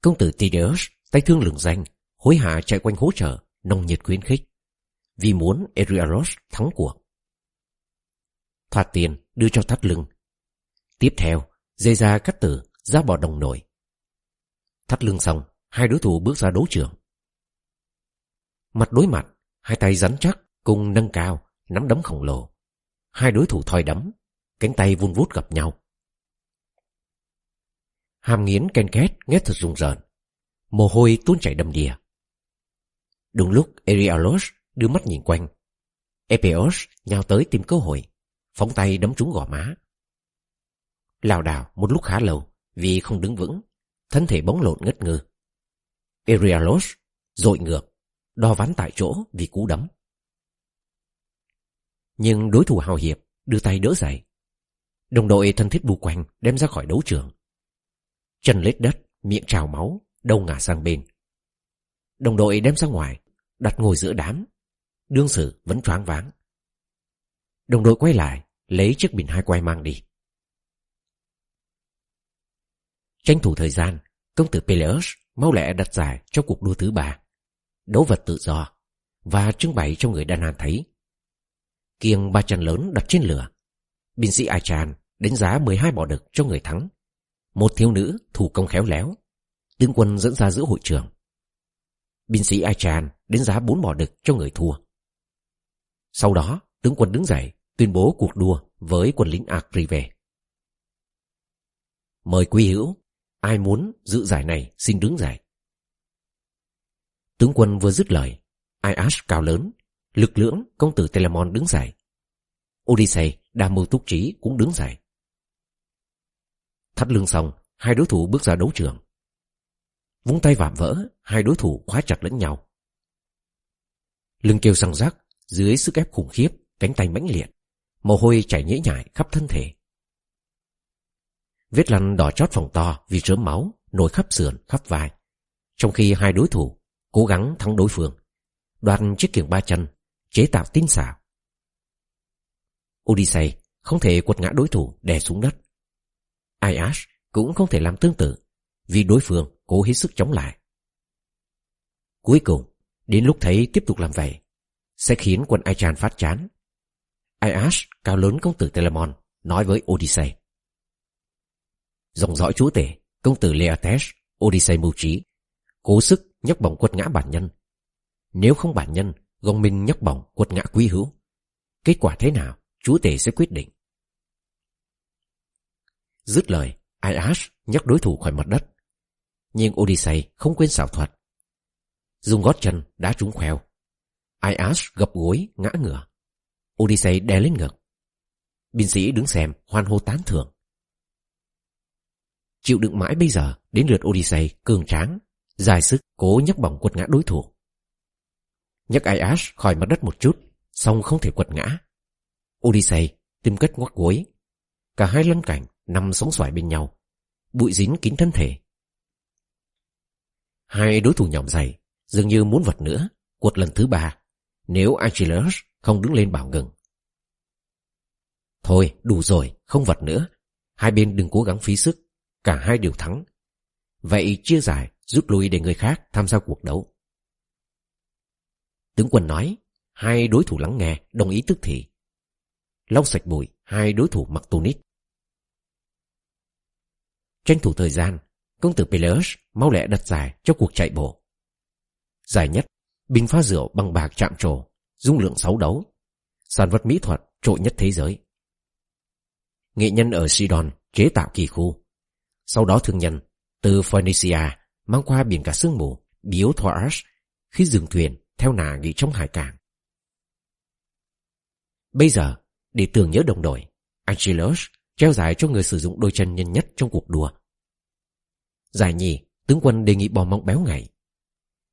Công tử Tideus, tay thương lừng danh, hối hả chạy quanh hỗ trợ, nồng nhiệt khuyến khích, vì muốn Eriaros thắng cuộc. Thoạt tiền đưa cho thắt lưng. Tiếp theo, dây ra cắt tử, ra bỏ đồng nổi. Thắt lưng xong, hai đối thủ bước ra đấu trường. Mặt đối mặt, hai tay rắn chắc, cùng nâng cao, nắm đấm khổng lồ. Hai đối thủ thoi đấm, cánh tay vun vút gặp nhau. Hàm nghiến ken két, nghe thật rùng rợn. Mồ hôi tuôn chảy đầm đìa. Đúng lúc Erialos đưa mắt nhìn quanh. Epeos nhào tới tìm cơ hội, phóng tay đấm trúng gò má. Lào đảo một lúc khá lâu vì không đứng vững, thân thể bóng lộn ngất ngư. Erialos dội ngược, đo ván tại chỗ vì cú đấm. Nhưng đối thủ hào hiệp đưa tay đỡ dậy. Đồng đội thân thiết bu quanh đem ra khỏi đấu trường. Chân lết đất, miệng trào máu, đầu ngả sang bên. Đồng đội đem ra ngoài, đặt ngồi giữa đám. Đương sự vẫn choáng váng. Đồng đội quay lại, lấy chiếc bình hai quay mang đi. Tranh thủ thời gian, công tử Peleus mau lẹ đặt giải cho cuộc đua thứ ba. Đấu vật tự do, và trưng bày cho người Đan An thấy. Kiêng ba chân lớn đặt trên lửa. Binh sĩ Achan đánh giá 12 bỏ đực cho người thắng. Một thiếu nữ thủ công khéo léo. Tướng quân dẫn ra giữa hội trường. Binh sĩ Achan đánh giá 4 bỏ đực cho người thua. Sau đó, tướng quân đứng dậy, tuyên bố cuộc đua với quân lính Akrive. Mời quý hữu, ai muốn giữ giải này xin đứng dậy. Tướng quân vừa dứt lời, Iash cao lớn, lực lưỡng công tử Telamon đứng dậy. Odyssey đa mưu túc trí cũng đứng dậy. Thắt lưng xong, hai đối thủ bước ra đấu trường. Vung tay vạm vỡ, hai đối thủ khóa chặt lẫn nhau. Lưng kêu răng rắc, dưới sức ép khủng khiếp, cánh tay mãnh liệt, mồ hôi chảy nhễ nhại khắp thân thể. Vết lăn đỏ chót phòng to vì rớm máu, nổi khắp sườn, khắp vai. Trong khi hai đối thủ cố gắng thắng đối phương, đoạt chiếc kiềng ba chân, chế tạo tinh xảo. Odyssey không thể quật ngã đối thủ đè xuống đất. Iash cũng không thể làm tương tự, vì đối phương cố hết sức chống lại. Cuối cùng, đến lúc thấy tiếp tục làm vậy, sẽ khiến quân Aichan phát chán. Iash, cao lớn công tử Telamon, nói với Odyssey. Dòng dõi chúa tể, công tử Leotes, Odyssey mưu trí, cố sức nhấc bổng quật ngã bản nhân. Nếu không bản nhân, gông minh nhấc bổng quật ngã quý hữu. Kết quả thế nào, chúa tể sẽ quyết định. Dứt lời, Iash nhấc đối thủ khỏi mặt đất. Nhưng Odyssey không quên xảo thuật. Dùng gót chân đá trúng khoeo. Iash gập gối ngã ngửa. Odyssey đè lên ngực. Binh sĩ đứng xem hoan hô tán thưởng. Chịu đựng mãi bây giờ đến lượt Odyssey cường tráng, dài sức cố nhấc bổng quật ngã đối thủ. Nhấc Iash khỏi mặt đất một chút, xong không thể quật ngã. Odyssey tìm cách ngoắc gối. Cả hai lân cảnh nằm sống xoài bên nhau, bụi dính kín thân thể. Hai đối thủ nhỏm dày, dường như muốn vật nữa, quật lần thứ ba, nếu Achilles không đứng lên bảo ngừng. Thôi, đủ rồi, không vật nữa. Hai bên đừng cố gắng phí sức, cả hai đều thắng. Vậy chia giải, rút lui để người khác tham gia cuộc đấu. Tướng quân nói, hai đối thủ lắng nghe, đồng ý tức thì. Lau sạch bụi, hai đối thủ mặc tunic. Tranh thủ thời gian, công tử Peleus mau lẹ đặt giải cho cuộc chạy bộ. Giải nhất, bình pha rượu bằng bạc chạm trổ, dung lượng sáu đấu. Sản vật mỹ thuật trội nhất thế giới. Nghệ nhân ở Sidon chế tạo kỳ khu. Sau đó thương nhân từ Phoenicia mang qua biển cả sương mù biếu Thoas khi dừng thuyền theo nà nghỉ trong hải cảng. Bây giờ, để tưởng nhớ đồng đội, Angelus treo giải cho người sử dụng đôi chân nhanh nhất trong cuộc đua. Giải nhì, tướng quân đề nghị bò mong béo ngậy.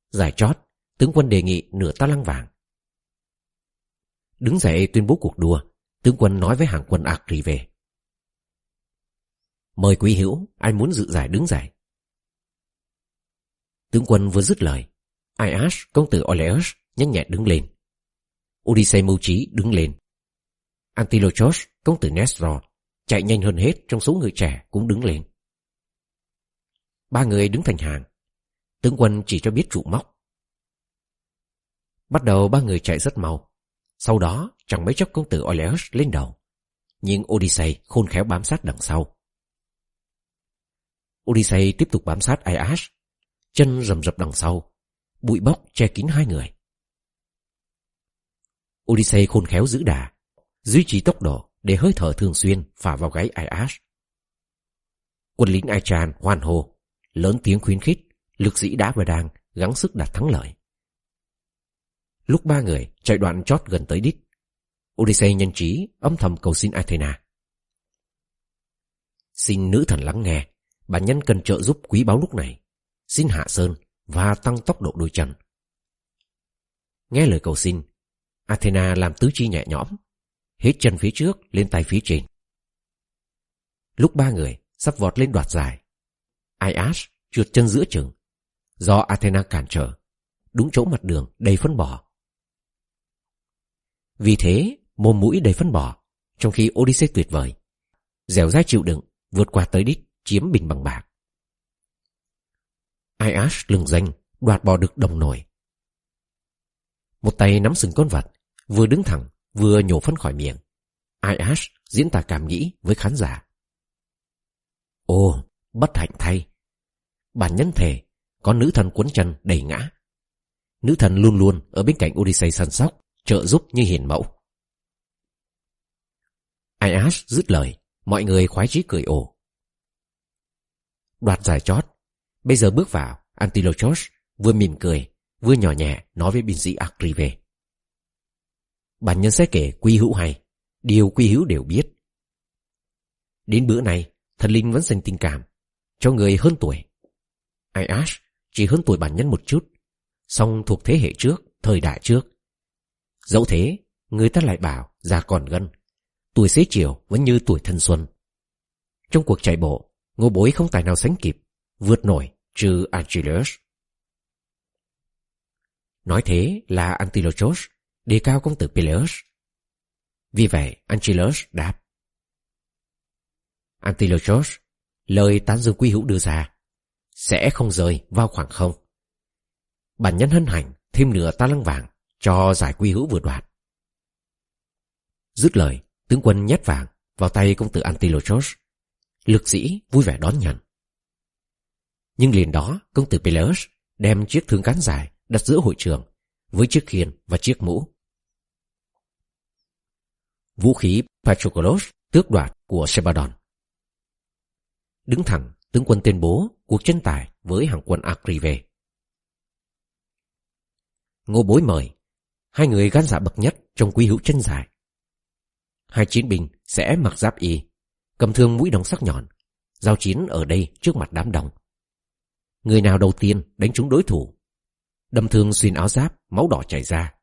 Giải chót, tướng quân đề nghị nửa ta lăng vàng. Đứng dậy tuyên bố cuộc đua, tướng quân nói với hàng quân Acri về. Mời quý hữu, ai muốn dự giải đứng dậy. Tướng quân vừa dứt lời. Aias, công tử Oleus, nhanh nhẹn đứng lên. Odysseus mưu trí đứng lên. Antilochos, công tử Nestor, chạy nhanh hơn hết trong số người trẻ cũng đứng lên. Ba người đứng thành hàng. Tướng quân chỉ cho biết trụ móc. Bắt đầu ba người chạy rất mau. Sau đó chẳng mấy chốc công tử Oleus lên đầu. Nhưng Odysseus khôn khéo bám sát đằng sau. Odysseus tiếp tục bám sát Aias. Chân rầm rập đằng sau. Bụi bóc che kín hai người. Odyssey khôn khéo giữ đà. Duy trì tốc độ để hơi thở thường xuyên phả vào gáy Aias. Quân lính Aichan hoan hô, lớn tiếng khuyến khích, lực sĩ đã và đang gắng sức đạt thắng lợi. Lúc ba người chạy đoạn chót gần tới đích, Odyssey nhân trí âm thầm cầu xin Athena. Xin nữ thần lắng nghe, bản nhân cần trợ giúp quý báu lúc này. Xin hạ sơn và tăng tốc độ đôi chân. Nghe lời cầu xin, Athena làm tứ chi nhẹ nhõm, hết chân phía trước lên tay phía trên. Lúc ba người sắp vọt lên đoạt giải, Ias trượt chân giữa chừng, do Athena cản trở, đúng chỗ mặt đường đầy phân bò. Vì thế, mồm mũi đầy phân bò, trong khi Odyssey tuyệt vời, dẻo dai chịu đựng, vượt qua tới đích, chiếm bình bằng bạc. Aias lừng danh, đoạt bò được đồng nổi. Một tay nắm sừng con vật, vừa đứng thẳng, vừa nhổ phân khỏi miệng. Aias diễn tả cảm nghĩ với khán giả. Ô, bất hạnh thay. Bản nhân thể, có nữ thần cuốn chân đầy ngã. Nữ thần luôn luôn ở bên cạnh Odyssey săn sóc, trợ giúp như hiền mẫu. Aias dứt lời, mọi người khoái chí cười ồ. Đoạt giải chót, bây giờ bước vào, Antilochos vừa mỉm cười, vừa nhỏ nhẹ nói với binh sĩ Akrive. Bản nhân sẽ kể quy hữu hay, điều quy hữu đều biết. Đến bữa này, thần linh vẫn dành tình cảm cho người hơn tuổi. Ayash chỉ hơn tuổi bản nhân một chút, song thuộc thế hệ trước, thời đại trước. Dẫu thế, người ta lại bảo già còn gân, tuổi xế chiều vẫn như tuổi thanh xuân. Trong cuộc chạy bộ, ngô bối không tài nào sánh kịp, vượt nổi trừ Achilles. Nói thế là Antilochos đề cao công tử Peleus. Vì vậy, Antilochus đáp. Antilochos, lời tán dương quy hữu đưa ra, sẽ không rời vào khoảng không. Bản nhân hân hạnh thêm nửa ta lăng vàng cho giải quy hữu vừa đoạt. Dứt lời, tướng quân nhét vàng vào tay công tử Antilochos. Lực sĩ vui vẻ đón nhận. Nhưng liền đó, công tử Peleus đem chiếc thương cán dài đặt giữa hội trường với chiếc khiên và chiếc mũ. Vũ khí Patroclus tước đoạt của Sebadon. Đứng thẳng, tướng quân tuyên bố cuộc tranh tài với hàng quân Akrive. Ngô bối mời, hai người gan dạ bậc nhất trong quý hữu chân dài. Hai chiến binh sẽ mặc giáp y, cầm thương mũi đồng sắc nhọn, giao chiến ở đây trước mặt đám đông. Người nào đầu tiên đánh trúng đối thủ? Đâm thương xuyên áo giáp Máu đỏ chảy ra.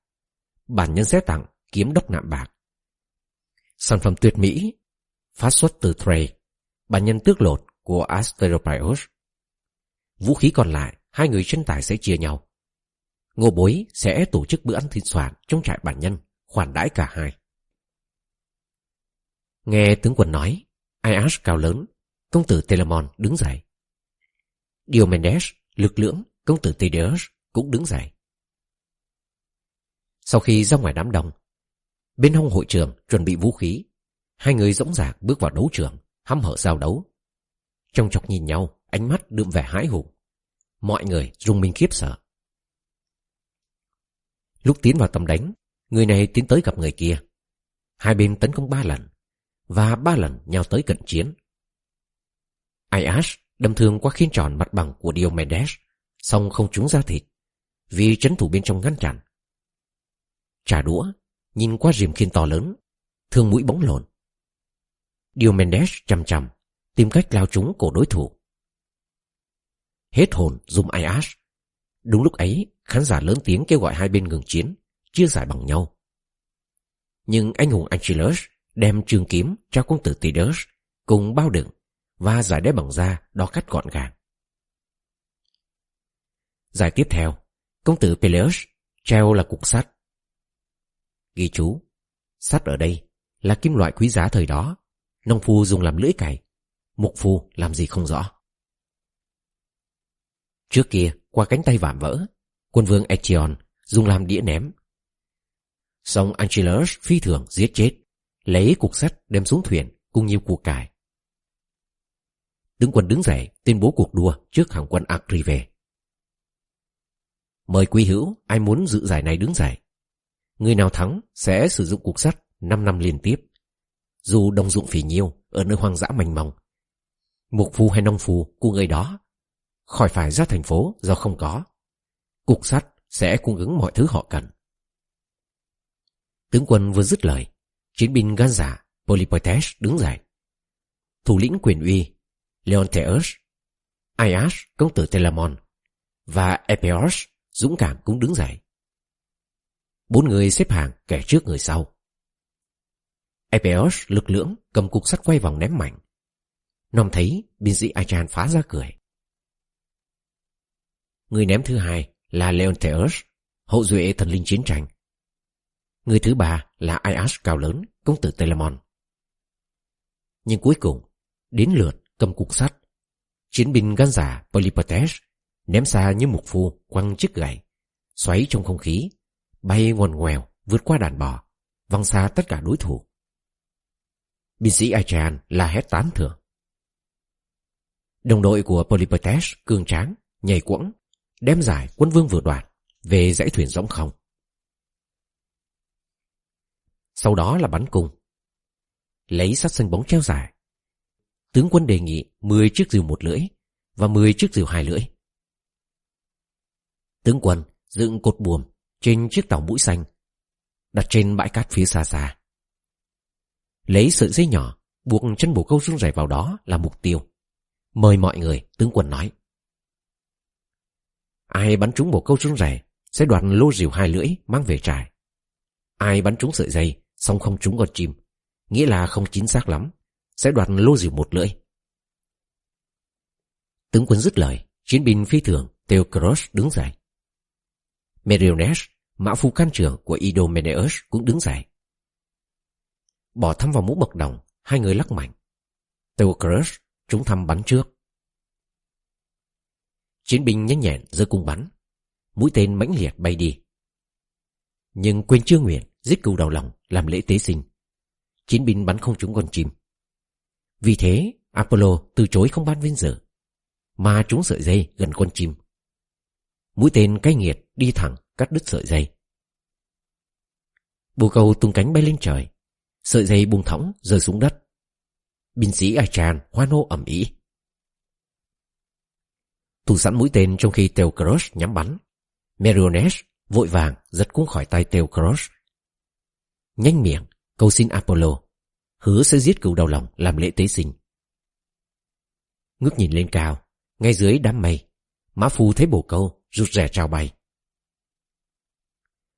Bản nhân sẽ tặng kiếm đốc nạm bạc. Sản phẩm tuyệt mỹ Phát xuất từ Trey Bản nhân tước lột của Asteropios Vũ khí còn lại Hai người chân tài sẽ chia nhau. Ngô bối sẽ tổ chức bữa ăn thịt soạn Trong trại bản nhân Khoản đãi cả hai. Nghe tướng quân nói Aias cao lớn, công tử Telamon đứng dậy. Diomedes, lực lưỡng, công tử Tideus cũng đứng dậy. Sau khi ra ngoài đám đông, bên hông hội trường chuẩn bị vũ khí, hai người dõng dạc bước vào đấu trường, hăm hở giao đấu. Trong chọc nhìn nhau, ánh mắt đượm vẻ hãi hùng. Mọi người rung minh khiếp sợ. Lúc tiến vào tầm đánh, người này tiến tới gặp người kia. Hai bên tấn công ba lần, và ba lần nhau tới cận chiến. Ayash đâm thương qua khiên tròn mặt bằng của Diomedes, song không trúng ra thịt, vì chấn thủ bên trong ngăn chặn. Trả đũa, nhìn qua rìm khiên to lớn, thương mũi bóng lộn. Diomedes chằm chằm, tìm cách lao trúng cổ đối thủ. Hết hồn dùng Aias. Đúng lúc ấy, khán giả lớn tiếng kêu gọi hai bên ngừng chiến, chia giải bằng nhau. Nhưng anh hùng Angelus đem trường kiếm cho công tử Tidus cùng bao đựng và giải đế bằng da đo cắt gọn gàng. Giải tiếp theo, công tử Peleus treo là cục sắt. Ghi chú, sắt ở đây là kim loại quý giá thời đó, nông phu dùng làm lưỡi cày, mục phu làm gì không rõ. Trước kia, qua cánh tay vạm vỡ, quân vương Echion dùng làm đĩa ném. Xong Angelus phi thường giết chết, lấy cục sắt đem xuống thuyền cùng nhiều cuộc cải. Tướng quân đứng dậy tuyên bố cuộc đua trước hàng quân Akrive. Mời quý hữu ai muốn dự giải này đứng dậy. Người nào thắng sẽ sử dụng cuộc sắt 5 năm liên tiếp. Dù đồng dụng phỉ nhiêu ở nơi hoang dã mảnh mỏng. Mục phu hay nông phu của người đó khỏi phải ra thành phố do không có. Cục sắt sẽ cung ứng mọi thứ họ cần. Tướng quân vừa dứt lời, chiến binh gan giả Polypoetes đứng dậy. Thủ lĩnh quyền uy Leonteus, Aias, công tử Telamon và Epeos, dũng cảm cũng đứng dậy. Bốn người xếp hàng kẻ trước người sau. Epeos lực lưỡng cầm cục sắt quay vòng ném mạnh. Nom thấy binh sĩ Achan phá ra cười. Người ném thứ hai là Leonteus, hậu duệ thần linh chiến tranh. Người thứ ba là Aias cao lớn, công tử Telamon. Nhưng cuối cùng, đến lượt cầm cục sắt. Chiến binh gan giả Polypotes ném xa như mục phu quăng chiếc gậy, xoáy trong không khí, bay ngoằn ngoèo vượt qua đàn bò, văng xa tất cả đối thủ. Binh sĩ Achean la hét tán thưởng. Đồng đội của Polypotes cường tráng, nhảy quẫng, đem giải quân vương vừa đoạt về dãy thuyền rỗng không. Sau đó là bắn cung. Lấy sắt xanh bóng treo dài, tướng quân đề nghị 10 chiếc rìu một lưỡi và 10 chiếc rìu hai lưỡi. Tướng quân dựng cột buồm trên chiếc tàu mũi xanh, đặt trên bãi cát phía xa xa. Lấy sợi dây nhỏ, buộc chân bồ câu xuống rải vào đó là mục tiêu. Mời mọi người, tướng quân nói. Ai bắn trúng bồ câu xuống rải sẽ đoạt lô rìu hai lưỡi mang về trại. Ai bắn trúng sợi dây, xong không trúng con chim, nghĩa là không chính xác lắm, sẽ đoạt lô rìu một lưỡi. Tướng quân dứt lời, chiến binh phi thường Theocros đứng dậy. Meriones, mã phu can trưởng của Idomeneus cũng đứng dậy. Bỏ thăm vào mũ bậc đồng, hai người lắc mạnh. Theocros chúng thăm bắn trước. Chiến binh nhanh nhẹn giơ cung bắn. Mũi tên mãnh liệt bay đi. Nhưng quên chưa nguyện giết cừu đầu lòng làm lễ tế sinh. Chiến binh bắn không trúng con chim. Vì thế, Apollo từ chối không ban vinh dự, mà trúng sợi dây gần con chim. Mũi tên cay nghiệt đi thẳng cắt đứt sợi dây. Bồ câu tung cánh bay lên trời, sợi dây buông thõng rơi xuống đất. Binh sĩ Achan hoan hô ẩm ý. Thủ sẵn mũi tên trong khi Theocros nhắm bắn. Meriones vội vàng giật cuống khỏi tay Theocros. Nhanh miệng, cầu xin Apollo hứa sẽ giết cừu đầu lòng làm lễ tế sinh. Ngước nhìn lên cao, ngay dưới đám mây, mã phu thấy bồ câu rụt rè trao bay.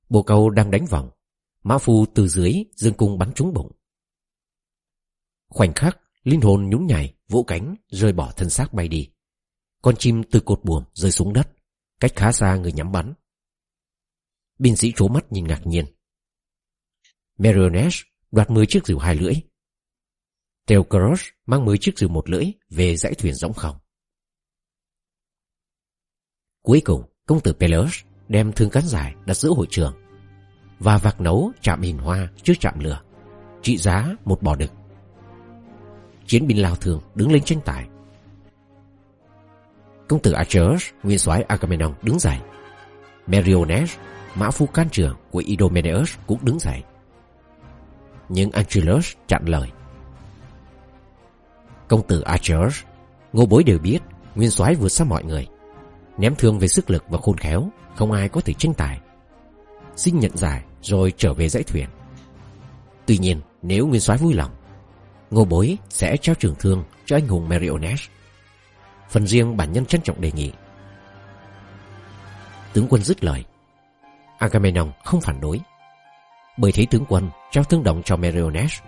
Bồ câu đang đánh vòng, mã phu từ dưới dương cung bắn trúng bụng. Khoảnh khắc, linh hồn nhún nhảy, vỗ cánh, rơi bỏ thân xác bay đi. Con chim từ cột buồm rơi xuống đất, cách khá xa người nhắm bắn. Binh sĩ trố mắt nhìn ngạc nhiên. Meriones đoạt 10 chiếc rìu hai lưỡi, Theokoros mang 10 chiếc rìu một lưỡi về dãy thuyền rỗng không. Cuối cùng, công tử Peleus đem thương cán dài đặt giữa hội trường và vạc nấu chạm hình hoa trước chạm lửa, trị giá một bò đực. Chiến binh lao thường đứng lên tranh tài. Công tử Achilles nguyên soái Agamemnon đứng dậy. Meriones, mã phu can trưởng của Idomeneus cũng đứng dậy. Nhưng Angelus chặn lời. Công tử archer ngô bối đều biết nguyên soái vượt xa mọi người. Ném thương về sức lực và khôn khéo, không ai có thể tranh tài. Xin nhận giải rồi trở về dãy thuyền. Tuy nhiên, nếu nguyên soái vui lòng, ngô bối sẽ trao trường thương cho anh hùng Meriones. Phần riêng bản nhân trân trọng đề nghị. Tướng quân dứt lời. Agamemnon không phản đối. Bởi thấy tướng quân trao thương đồng cho Meriones.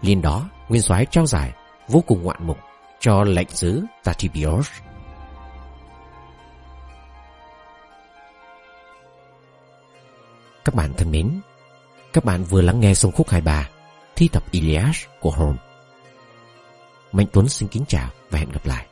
Liên đó, nguyên soái trao giải vô cùng ngoạn mục cho lệnh sứ Tatibios. Các bạn thân mến, các bạn vừa lắng nghe xong khúc 23 thi tập Iliad của Holmes. Mạnh Tuấn xin kính chào và hẹn gặp lại.